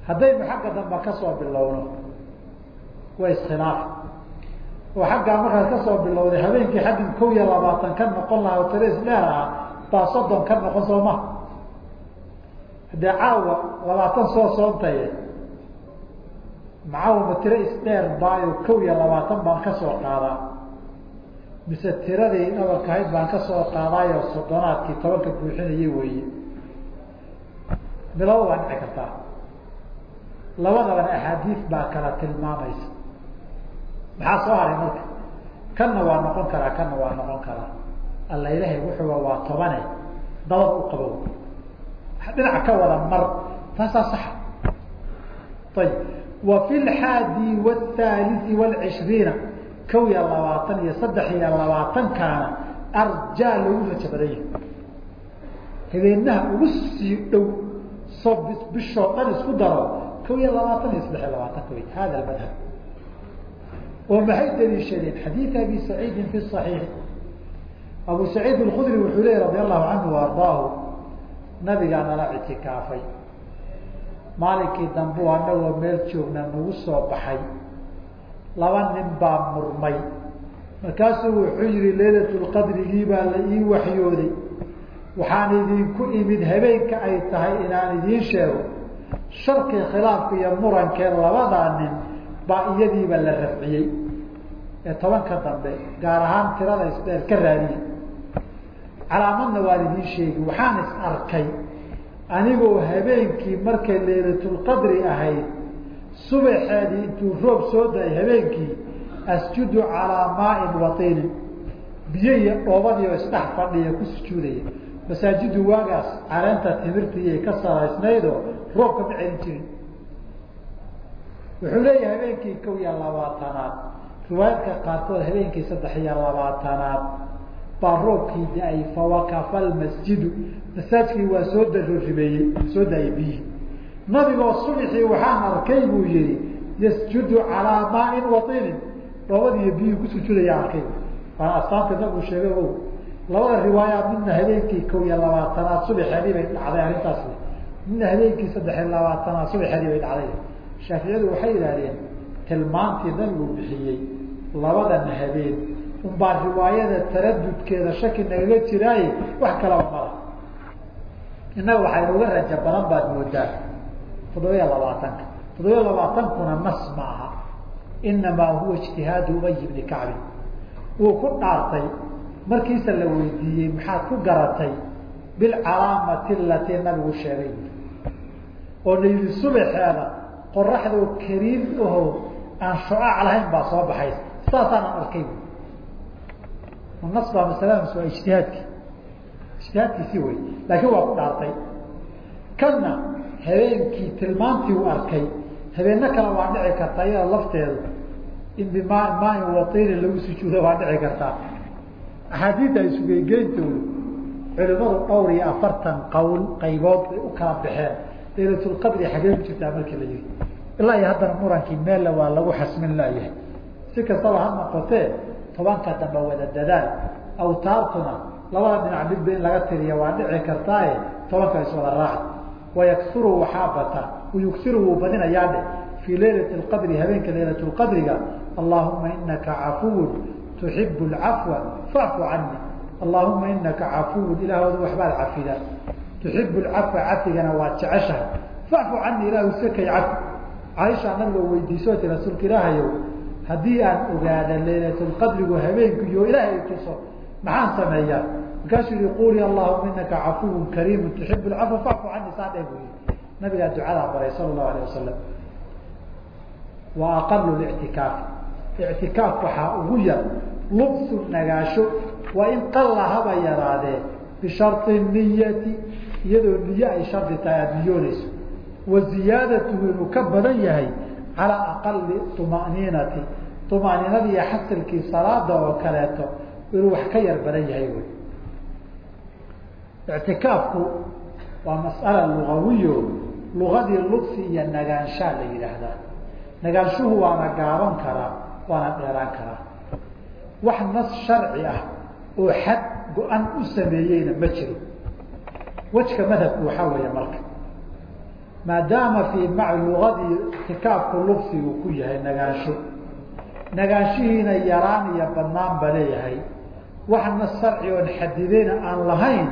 Haddaynu xagga dambe ka soo bilowno way iskhilaaf oo xaggaa markaad ka soo bilowday habeenkii xaggii kow iyo labaatan ka noqon lahaa oo tiro isdheer ah baa soddon ka noqon soo ma. Haddee caawa labaatan soo soontaye macaawa ma tiro isdheer baayo kow iyo labaatan baan ka soo qaadaa. Mise tiradii dhabalkahayd baan ka soo qaadaayo soddonaadkii tobanka buuxinayay weeye. Bilaba waa dhici kartaa. Labadabana axaadiis baa kala tilmaamaysa maxaa soo haray marka? Kanna waa noqon karaa kanna waa noqon karaa. Alla ilahay wuxuuba waa tobane dabad u qabow. Dhinaca ka wada mar taasaa saxa. Ayib wa fi lxaadi wاthalii wاlcishriina kow iyo labaatan iyo saddex iyo labaatankaana arjaa loogu raja badan yahay habeenaha ugu sii dhow soo bishoo dhan isku daro kow iyo labaatan iyo saddex iyo labaatanka wey hada madhab oo maxay daliishadeen xadiid abi saciidin fi صaxiixi abu saciid اkudri wuxuu leeyay radi allahu canhu ardaahu nabigaa nala ictikaafay maalinkii dambu anagoo meel joogna nagu soo baxay laba nin baa murmay markaasuu wuxuu yihi laylat lqadrigii baa la ii waxyooday waxaan idinku imid habeenka ay tahay inaan idiin sheego sharkii khilaafka iyo murankee labadaa nin baa iyadiiba la rafciyey ee tobanka dambe gaar ahaan tirada isdheer ka raadiyey. Calaamadna waan idiin sheegi waxaan is arkay anigoo habeenkii markay laylatulqadri ahayd subaxeedii intuu roob soo da'ay habeenkii asjudu calaa maain watinin biyo iyo dhoobadii oo isdhex fadhiya ku sujuudaya. Masaajidu waagaas caleenta timirtiiyay ka saraysnaydoo roobka ma celin jirin wuxuu leeyahay habeenkii kow iyo labaatanaad. Riwaayadka qaarkood habeenkii saddex iyo labaatanaad baa roobkii da'ay fawakafa lmasjidu masaajkii waa soo darorimeeyey soo daayay biyihi nabigoo subxii waxaan arkay buu yihi yasjudu calaa maain watinin dhoobadiiyo biyihii ku sujudaya arkay. Waana astaanta nabigu sheegay o labada riwaayaat midna habeenkii kow iyo labaatanaad subaxeedii bay dhacday arrintaas midna habeenkii saddex iyo labaatanaad subaxeedii bay dhacday shaaficiyadu waxay yidhahdeen tilmaantii nabigu bixiyey labadan habeen unbaa riwaayada taradudkeeda shaki nagaga jiraaye wax kalaba mala innaga waxaa inooga raja badan baad moodaa. Toddobiya labaatanka. Toddobiya labaatankuna nas ma aha. Inamaa huwa ijtihaadu ubay bni kacbin wuu ku dhaartay markiisa la weydiiyey maxaad ku garatay? Bilcalaamati alatii nabigu sheegay. Oo la subaxeeda qoraxdoo kariim aho aan shucaac lahayn baa soo baxay. Saasaanan arkay. Nas baa waa ijtihaadki. Ijtihaadkiisii wey laakiin waa ku dhaartay. Kanna habeenkii tilmaantii uu arkay habeeno kale waa dhici kartaa iyada lafteedu in bima maain lagu sujuudo waa dhici kartaa. Axaadiidta ay sugeygeentoodu culimadu dhowr iyo afartan qawl qaybood bay u kala baxeen. Laylatulqadri xagee ku jirtaa markii la yihi ilaa iyo haddana murankii meella waa lagu xasmin laayahay. Si kastaba ha noqotee tobanka dambe wada dadaal. Awtaartuna labada dhinac midba in laga tiriya waa dhici kartaaye tobanka iswada raaca wayaksuru waxaa bata. Wayugsiru wuu badinayaa dhe. Fii laylati lqadri habeenka laylatulqadriga allahuma inaka cafuwun tuxibu lcafwa facfu cani allahuma inaka cafuwun. Ilaahooda waxbaad cafidaa tuxibu lcafwa cafigana waad jeceshahay. Facfu cani ilahu sakay cafi caaisha nabiga weydiisoo ti rasuulka ilaahayow haddii aan ogaada laylatulqadrigu habeenkiyo ilaahay tuso maxaan sameeyaa markaasuu yihi quli allahuma inaka cafuwun kariimu tuxibu lcafwa facfu cani saa dheh bu yii nabigaa ducadaa baray sala allahu alayh wasalam wa aqalu lictikaaf ictikaaf waxaa ugu yar lubsu nagaasho waa in qalla haba yaraadee bishari niyati iyadoo niye ay shardi tahay aada niyoonayso wa ziyaadatuhu inuu ka badan yahay calaa aqali طuma'niinati طuma'niinada iyo xasilkii salaada oo kaleeto inuu wax ka yar badan yahay wy ictikaafku waa mas'ala lugawiyo lugadii lubsi iyo nagaanshaa la yidhaahdaa. Nagaanshuhu waana gaaban karaa waana dheeraan karaa. Wax nas sharci ah oo xad go-an u sameeyeyna ma jiro. Wejka madhabku waxaa weeye marka maadaama fii ma lugadii ictikaafku lubsigu ku yahay nagaansho. Nagaanshihiina yaraan iyo badnaan ba leeyahay. Wax nas sharci oon xadideyna aan lahayn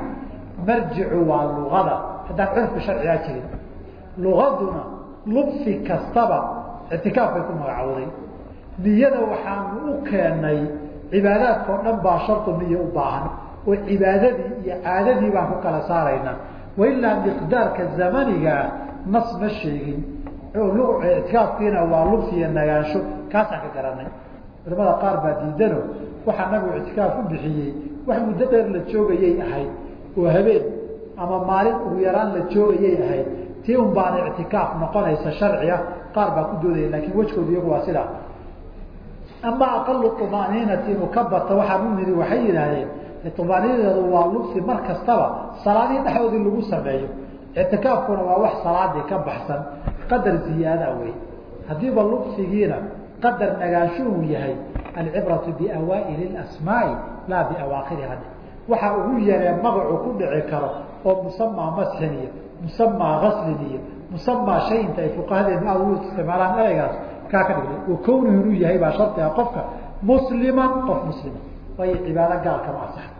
marjicu waa lugada haddaan curfi sharcigaa jirin. Lugaduna lubsi kastaba ictikaaf bay ku magacowday. Niyada waxaanu u keenay cibaadaadka oo dhan baa shardu niya u baahan. Oo cibaadadii iyo caadadii baan ku kala saaraynaa wailaa miqdaarka zamanigaa nas ma sheegin. Ictikaafkiina waa lubsi iyo nagaansho. Kaasaan ka garanay. Culamada qaar baa diidano waxaa nabigu ictikaaf u bixiyey wax muddo dheer la joogayay ahayd. Oo habeen ama maalin ugu yaraan la joogayay ahayd. Tii un baana ictikaaf noqonaysa sharciga qaar baa ku doodaya laakiin wejkooda iyagu waa sidaa. Ama aqalu طumaaniinati inuu ka bato waxaan u niri waxay yidhaahdeen طumaaniinadeedu waa lubsi mar kastaba salaadihii dhexdoodii lagu sameeyo ictikaafkuna waa wax salaadii ka baxsan. Qadar ziyaada wey haddiiba lubsigiina qadar nagaanshuhu yahay. Alcibratu biawaaili asmaai laa biawaakiriha waxa ugu yaree magacu ku dhici karo oo musamaa masxin iyo musamaa aslin iyo musamaa shay inta ay fuqahadeenu aad u isticmaalaan ereygaas kaa ka dhigay. Oo kownihu inuu yahay baa shardiga qofka musliman qof muslima waayo cibaado gaal kama asaxdo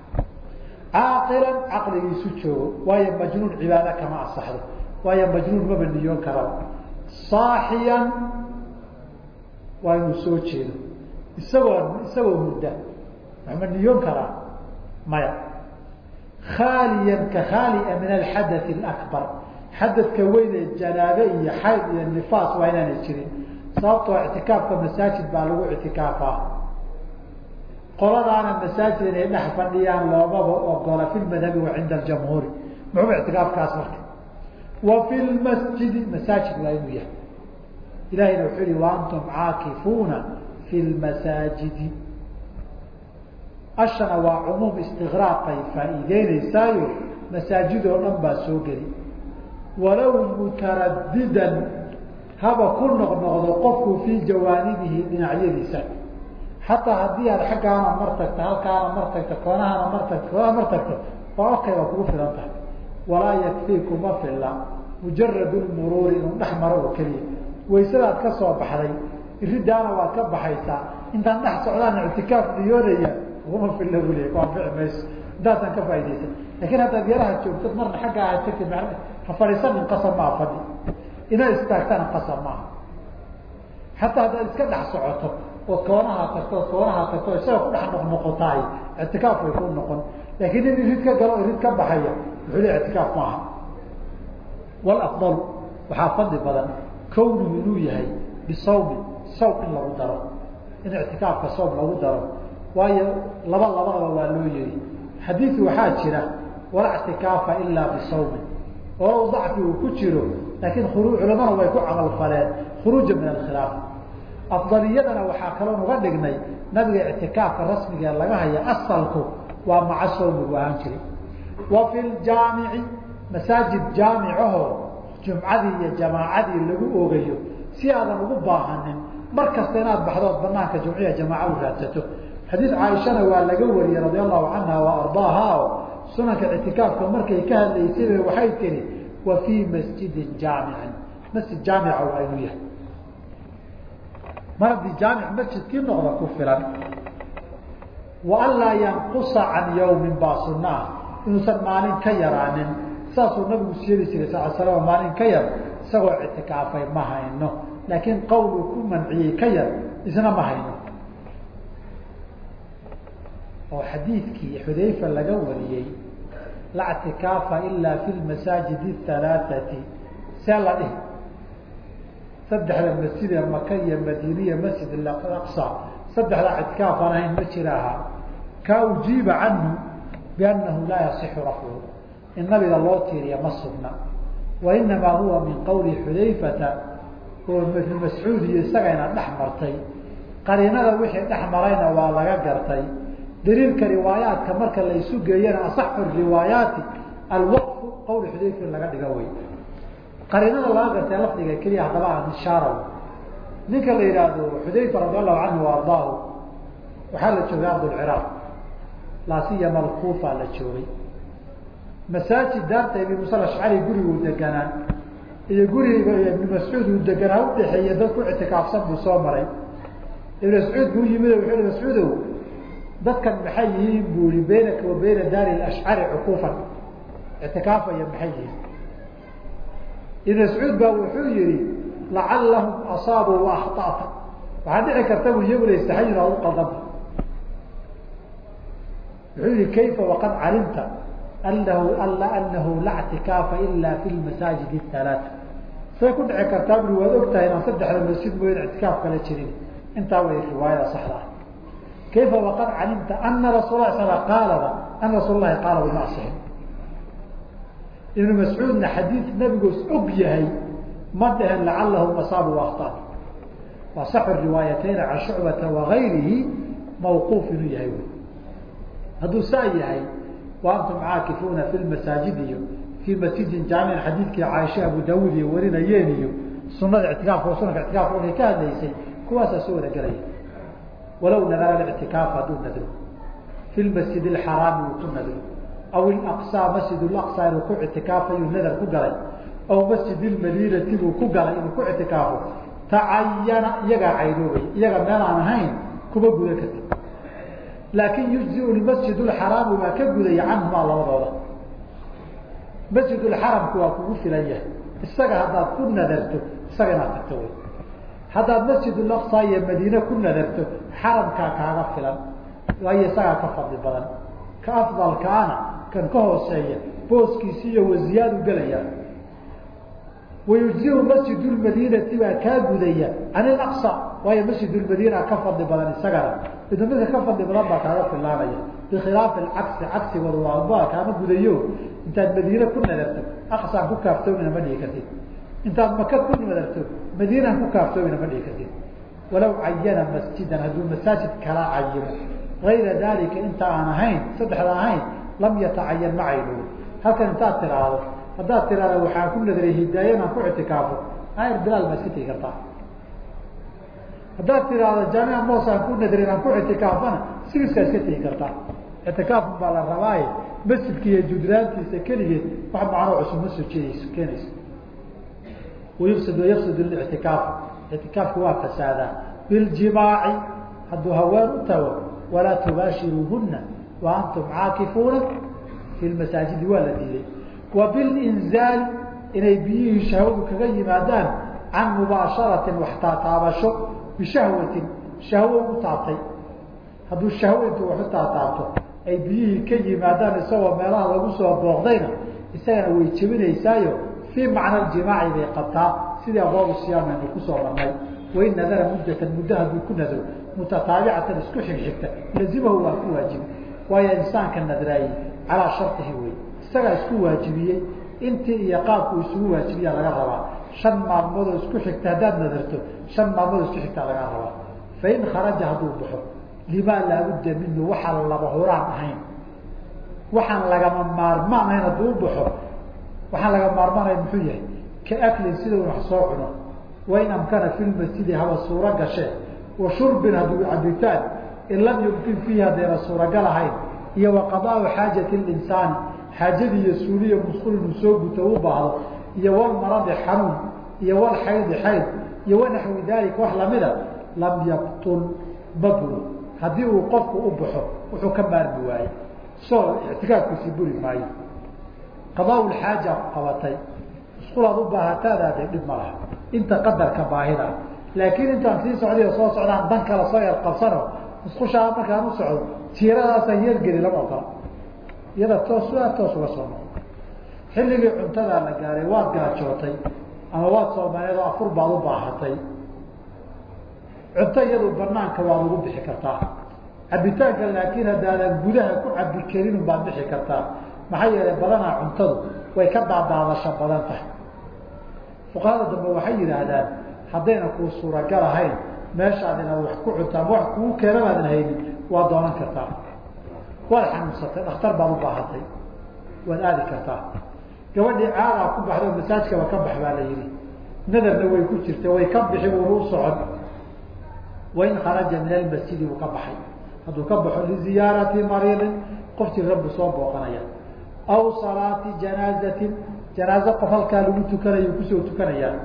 caaqilan caqligiisu joogo waayo majnuun cibaado kama asaxdo waayo majnuun maba niyoon karaba saaxiyan waa inuu soo jeedo. Isagoo isagoo mudda. Waxma niyoon karaa maya. Khaaliyan ka khaalia min alxadaث اakbar xadadka weyn ee janaabe iyo xayd iyo nifaas waa inaanay jirin. Sababtoo ictikaafka masaajid baa lagu ictikaafaa qoladaana masaajid inay dhex fadhiyaan loomaba ogola fi madhabi wa cinda jamhuuri muxuu ictikaafkaas marka? Wa fi lmasjidi masaajid waa inuu yahay. Ilahayna wuxuu yihi waantum caakifuuna fi lmasaajidi ashana waa cumuum istiqraaqay faa'iideyneysaayo masaajid dhan baa soo geli. Walow mutaradidan haba ku noqnoqdo qofku fii jawaanibihi dhinacyadiisa xataa haddii aad xaggaana mar tagto halkaana mar tagto koonahana mar tagto koonahana mar tagto waa okay waa kugu filan tahay. Walaa yakfii kuma filla. Mujarad lmuruuri inuu dhex maro oo keliya. Waysadaad ka soo baxday iridaana waad ka baxaysaa. Intaan dhex socdaan ictikaaf niyoonaya uma filla buliya ku anfici mayso intaasaan ka faa'idaysan laakiin haddaad yaraha joogtad marna xagga aad tagtid ha fadhiisanin qasab maa fadhi. Inaad istaagtana qasab maaha xataa haddaad iska dhex socoto ood koonaha tagto ood koonaha tagto isaga ku dhex noqnoqotaay ictikaaf way ku noqon. Laakiin in irid ka galo irid ka baxaya wuxuu le ictikaaf maaha. Walafdalu waxaa fadli badan kownuhu inuu yahay bisawmi sawm in lagu daro. In ictikaafka sawm lagu daro. Waayo laba labadaba waa loo yeeri xadiidu waxaa jira walaa ictikaafa ilaa bisawmin oo dacfi uu ku jiro laakiin culamada way ku camal faleen. Khuruuja min alkhilaaf afdaliyadana waxaa kaloon uga dhignay nabiga ictikaafka rasmiga ee laga haya asalku waa maca sawmigu ahaan jiray. Wa fi ljaamici masaajid jaamicahoo jumcadii iyo jamaacadii lagu oogayo si aadan ugu baahanin mar kasta inaad baxdood banaanka jumciya jamaaca u raadsato. Xadiis caaishana waa laga wariyey radi allahu canha wa ardaaha o sunanka ictikaafka markay ka hadlaysayba waxay tiri wa fii masjidin jaamicin. Masjid jaamica waa inuu yahay mar haddii jaamic masjidkii noqda ku filan. Wa an laa yanqusa can yawmin baa inuusan maalin ka yaraanin. Saasuu nabigu sheegi jiray sal slam maalin ka yar isagoo ictikaafay ma hayno. Laakiin qowl uu ku manciyey ka yar isna ma hayno. Oo xadiidkii xudayfa laga wariyey la ctikaafa ilaa fi masaajid halaaثati see la dhihi saddexda masjid ee maka iyo madiiniya masjid aqsa saddexdaa ictikaaf aan ahayn ma jira ahaa kaa ujiiba canhu biannahu laa yasixu rafcuhu. In nabiga loo tiiriya ma sugna. Wa huwa min qowli xudayfata oo ibn mascuud iyo isagayna dhex martay. Qariinada wixii dhex marayna waa laga gartay. Daliilka riwaayaadka marka la geeyana asaxu riwaayaati alwaqfu qowl xudayfa laga dhigo wey qariinada laga gartay lafdiga keliya haddaba aan ishaaraw. Ninka la yidhaahdo xudayfa radi allahu canhu wa ardaahu waxaa la joogay ardulciraaq laasiyama alkuufa la joogay. Masaajid daarta ibn musa ashcari guriguu deganaa iyo guriga ibn mascuud uu deganaa udhaxeeya dad ku ictikaafsan buu soo maray. Ibn mascuud buu yimid wuxuu hi mascuudow dadkan maxay yihiin? Buu i baynaka wa bayna daari ashcari cukuufan ictikaafaya maxay yihiin ibn mascuud baa wuxuu yihi lacalahum asaabuu wa akhطata waxaa dhici karta bu iyagu lastaxayin ad u qaldanta wuxuu yihi kayfa waqad calimta anahu ala anahu la ctikaafa ila fi masaajid halaaa say ku dhici kartaa bui waad og inaan saddexda masjid mooyan ictikaaf kala jirin. Intaa way riwaayada saxda ah. Kayfa waqad calimta ana rasuul la sl qaalaba ana rasuul lahi qaalaba ma asixin ibnu mascuudna xadiid nabigoos og yahay ma dhehen lacalahu asaabu akhطat waa saxu riwaayatayna can shucbata wagayrihi mawquuf inuu yahay hadduu saa yahay wa caakifuuna fi masaajid iyo fii masjidin jaamic xadiidkii caaisha abu daawuud iyo warinayeen iyo sunada ictikaafka sunanka ictikaafka markay ka hadlaysay kuwaasaa soo wada gelaya walow nadara ictikaaf hadduu nadro fi masjid اxaraami uu ku nadro aw aqsa masjid aqsa inuu ku ictikaafayu nadar ku galay aw masjid madinati buu ku galay inuu ku ictikaafo tacayana iyagaa caydoobay iyaga meel aan ahayn kuma gudan karti laakin yujziu masjid xaraami waa ka gudaya canhumaa labadooda masjid xaramku waa kugu filan yahay isaga haddaad ku nadarto isaga inaad tagto wy haddaad masjid aqsa iyo madiine ku nadarto xaramkaa kaaga filan waayo isagaa ka fadli badan ka afdalkaana kan ka hooseeya booskiisi iyo waziyaadu gelaya. Wayujziu baa kaa gudaya. Can aqsa waayo masjid ka fadli badan isagana. Ida midka ka fadli badan baa kaaga filaanaya bikhilaafi cagsi cagsigooda waa kaama gudayo. Intaad madiine ku nadarto aqsaan ku kaaftoomina ma dhihi kartid. Intaad maka ku nadarto madiinaan ku kaaftoomina ma dhihi kartid. Walaw cayana masjidan hadduu masaajid kala cayimo ayra dalika inta aan ahayn saddexda ahayn lam yatacayan ma caynoobin halkan intaad tiraahdo haddaad tiraahdo waxaan ku nadray hidaaye inaan ku ictikaafo ayr bilaal ma iska tegi kartaa haddaad tiraahdo jaamica moos aan ku nadray inaan ku ictikaafana sigiskaa iska tegi kartaa ictikaafun baa la rabaaye masjidka iyo judraantiisa keligeed wax macnoo cusub ma soo jeedayso keenayso wayufsid wayafsid ictikaaf ictikaafku waa fasaadaa biljimaaci hadduu haween u tago walaa tubaashiruuhuna wa antum caakifuuna fi masaajidi waa la diiday wa bilinzaali inay biyihii shahwadu kaga yimaadaan can mubaasharatin wax taataabasho bishahwatin shahwo u taabtay hadduu shahwo intuu wax taataabto ay biyihii ka yimaadaan isagoo meelaha lagu soo booqdayna isagana way jebinaysaayo fii macna jimaaci bay qabtaa sidii abwaabu siyaam aynu ku soo marnay wain nadara muddatan muddo hadduu ku nadro mutataabicatan isku xigxigta lazimahu waa ku waajibi waayo insaanka nadraayey calaa shardihi wey isagaa isku waajibiyey intii iyo qaabku isugu waajibiyaa laga rabaa shan maalmoodoo isku xigta haddaad nadarto shan maalmoodoo isku xigtaa lagaa rabaa fain kharaja hadduu baxo limaa laabudda minhu waxaan laba huraan ahayn waxaan lagama maarmaan ahayn hadduu baxo waxaan laga maarmaanayn muxuu yahay ka aklin sida wax soo cuno wain amkana fi haba suuro gashee wa shurbin hadduu cabitaan in lam yumkin fiihi haddayna suuragal ahayn iyo wa qadaau xaajati linsaani xaajadii iyo suuliya musqul soo guto u baahdo iyo walmaradi xanuun iyo walxaydi xayd iyo wanaxwi daalika wax lamida lam yabtul mabru haddii uu qofku u baxo wuxuu ka maarmi waaye. Soo ictikaafkiisii buri maayo. Qadaa xaaja qabatay. Musqulaad u baahataadaade dhib ma laha. Inta qadarka baahida laakiin intaan sii socday oo soo socdaan dan kala soo yar qabsano musqushaa markaan u socdo jiiradaasaan yeergeli lama ogola. Iyada toos waa toos uga soo noqo. Xilligii cuntadaa la gaaray waad gaajootay ama waad soomaneed oo afur baad u baahatay. Cunto iyadu banaanka waad ugu bixi kartaa. Cabitaanka laakiin haddaadan gudaha ku cabi karin baad bixi kartaa. Maxaa yeelay badanaa cuntadu way ka daadaadasho badan tahay. Fuqahada dambe waxay yidhaahdaan haddayna kuu suuragal ahayn meeshaad inaad wax ku cunto ama wax kugu keenamaadan haynin waad doonan kartaa. Waad xanuunsatay dhakhtar baad u baahatay waad aadi kartaa. Gabadhii caadaa ku baxda oo masaajkaba ka bax baa la yihi nadarna way ku jirta way ka bixi wuuna u socon. Wain kharaja min almasjidi uu ka baxay. Hadduu ka baxo liziyaarati mariidin qoftii rabbi soo booqanaya. Aw salaati janaazatin janaaze qof halkaa lagu tukanayo ku soo tukanayaa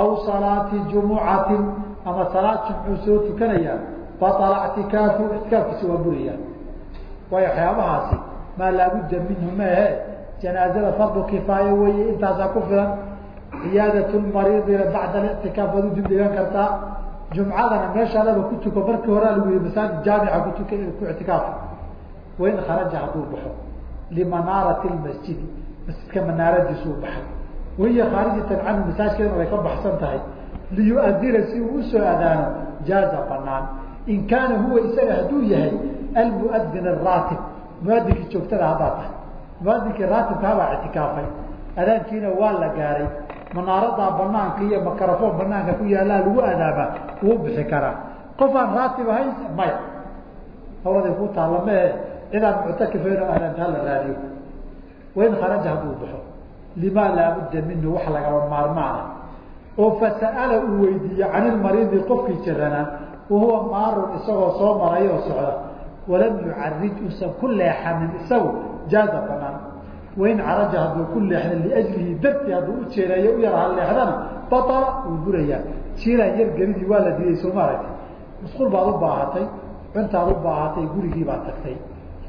aw salaati jumucatin ama salaad jumcuu soo tukanayaa baala ictikaafu ictikaafkiisi waa buraya waayo waxyaabahaasi maa laabudda minhu maahe janaazada fardu kifaaya weeye intaasaa ku filan ciyaadat mariidina bacda alictikaaf waad u dibdhigan kartaa jumcadana meeshaadaba ku tuko markii horea lagu yihi masaajid jaamica kutuka ku ictikaaf wain kharaja hadduu baxo limanaarati lmasjidi masjidka manaaradiisu u baxay wahiya khaarijatan canhu masaajkeeduna way ka baxsan tahay liyuadina si uu u soo adaano jaaza banaan in kaana huwa isaga hadduu yahay almuadin araatib muadinkii joogtada haddaa tahay. Muadinkii raatibka habaa ictikaafay. Adaankiina waa la gaaray. Manaaradaa banaanka iyo makarafon banaanka ku yaallaa lagu adaabaa wuu bixi karaa. Qof raatib ahayn maya. Hawladay ku taalla mee cidaan muctakifayn oo aadaanta hala raadiyo. Wain kharaja hadduu baxo limaa laabudda minhu wax lagaba maarmaana oo fasa'ala uu weydiiye can ilmariidi qofkii jiranaa wahuwa maarun isagoo soo maray oo socda. Walam yucarij uusan ku leexanin isagu jaaza banaan. Wain caraja hadduu ku leexda liajlihi dartii hadduu u jeereeyo u yar haleexdana baala wuu burayaa. Jiiraan yar gelidii waa la diiday soo ma aragti musqul baad u baahatay cuntaad u baahatay gurigii baad tagtay.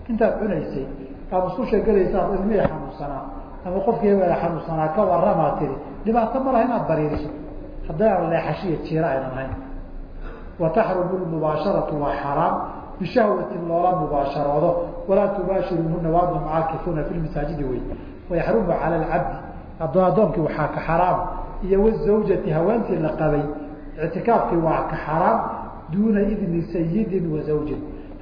Intaad cunaysay aad musqusha gelaysaad ilmihii xanuunsanaa ama qofkii hebela xanuunsanaa ka waramaa tiri dhibaato ma laha inaad bariiriso. Haddaynan leexashiya jiira aynan hayn wa lmubaasharatu waa xaraam bishahwatin loola mubaasharoodo. Walaa tubaashiruuhuna waadum caakifuuna fi lmasaajidi wey wayaxrumu cala alcabdi addoonkii waxaa ka xaraam. Iyo wazawjati haweentii la qabay ictikaafkii waa ka xaraam duuna idni sayidin wa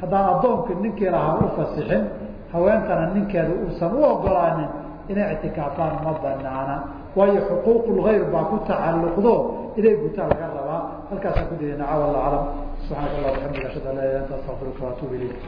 haddaan addoonkii ninkii lahaa u fasixin haweentana ninkeeda uusan u ogolaanin inay ictikaafaan ma banaana. Waayo xuquuq baa ku tacalluqdo inay gutaa laga rabaa. Halkaasaan ku didina caw alla aclam. Subxaanaka allah alxamdulillah ashhadu an laa ilah anta astafiruka waatuub ilayk.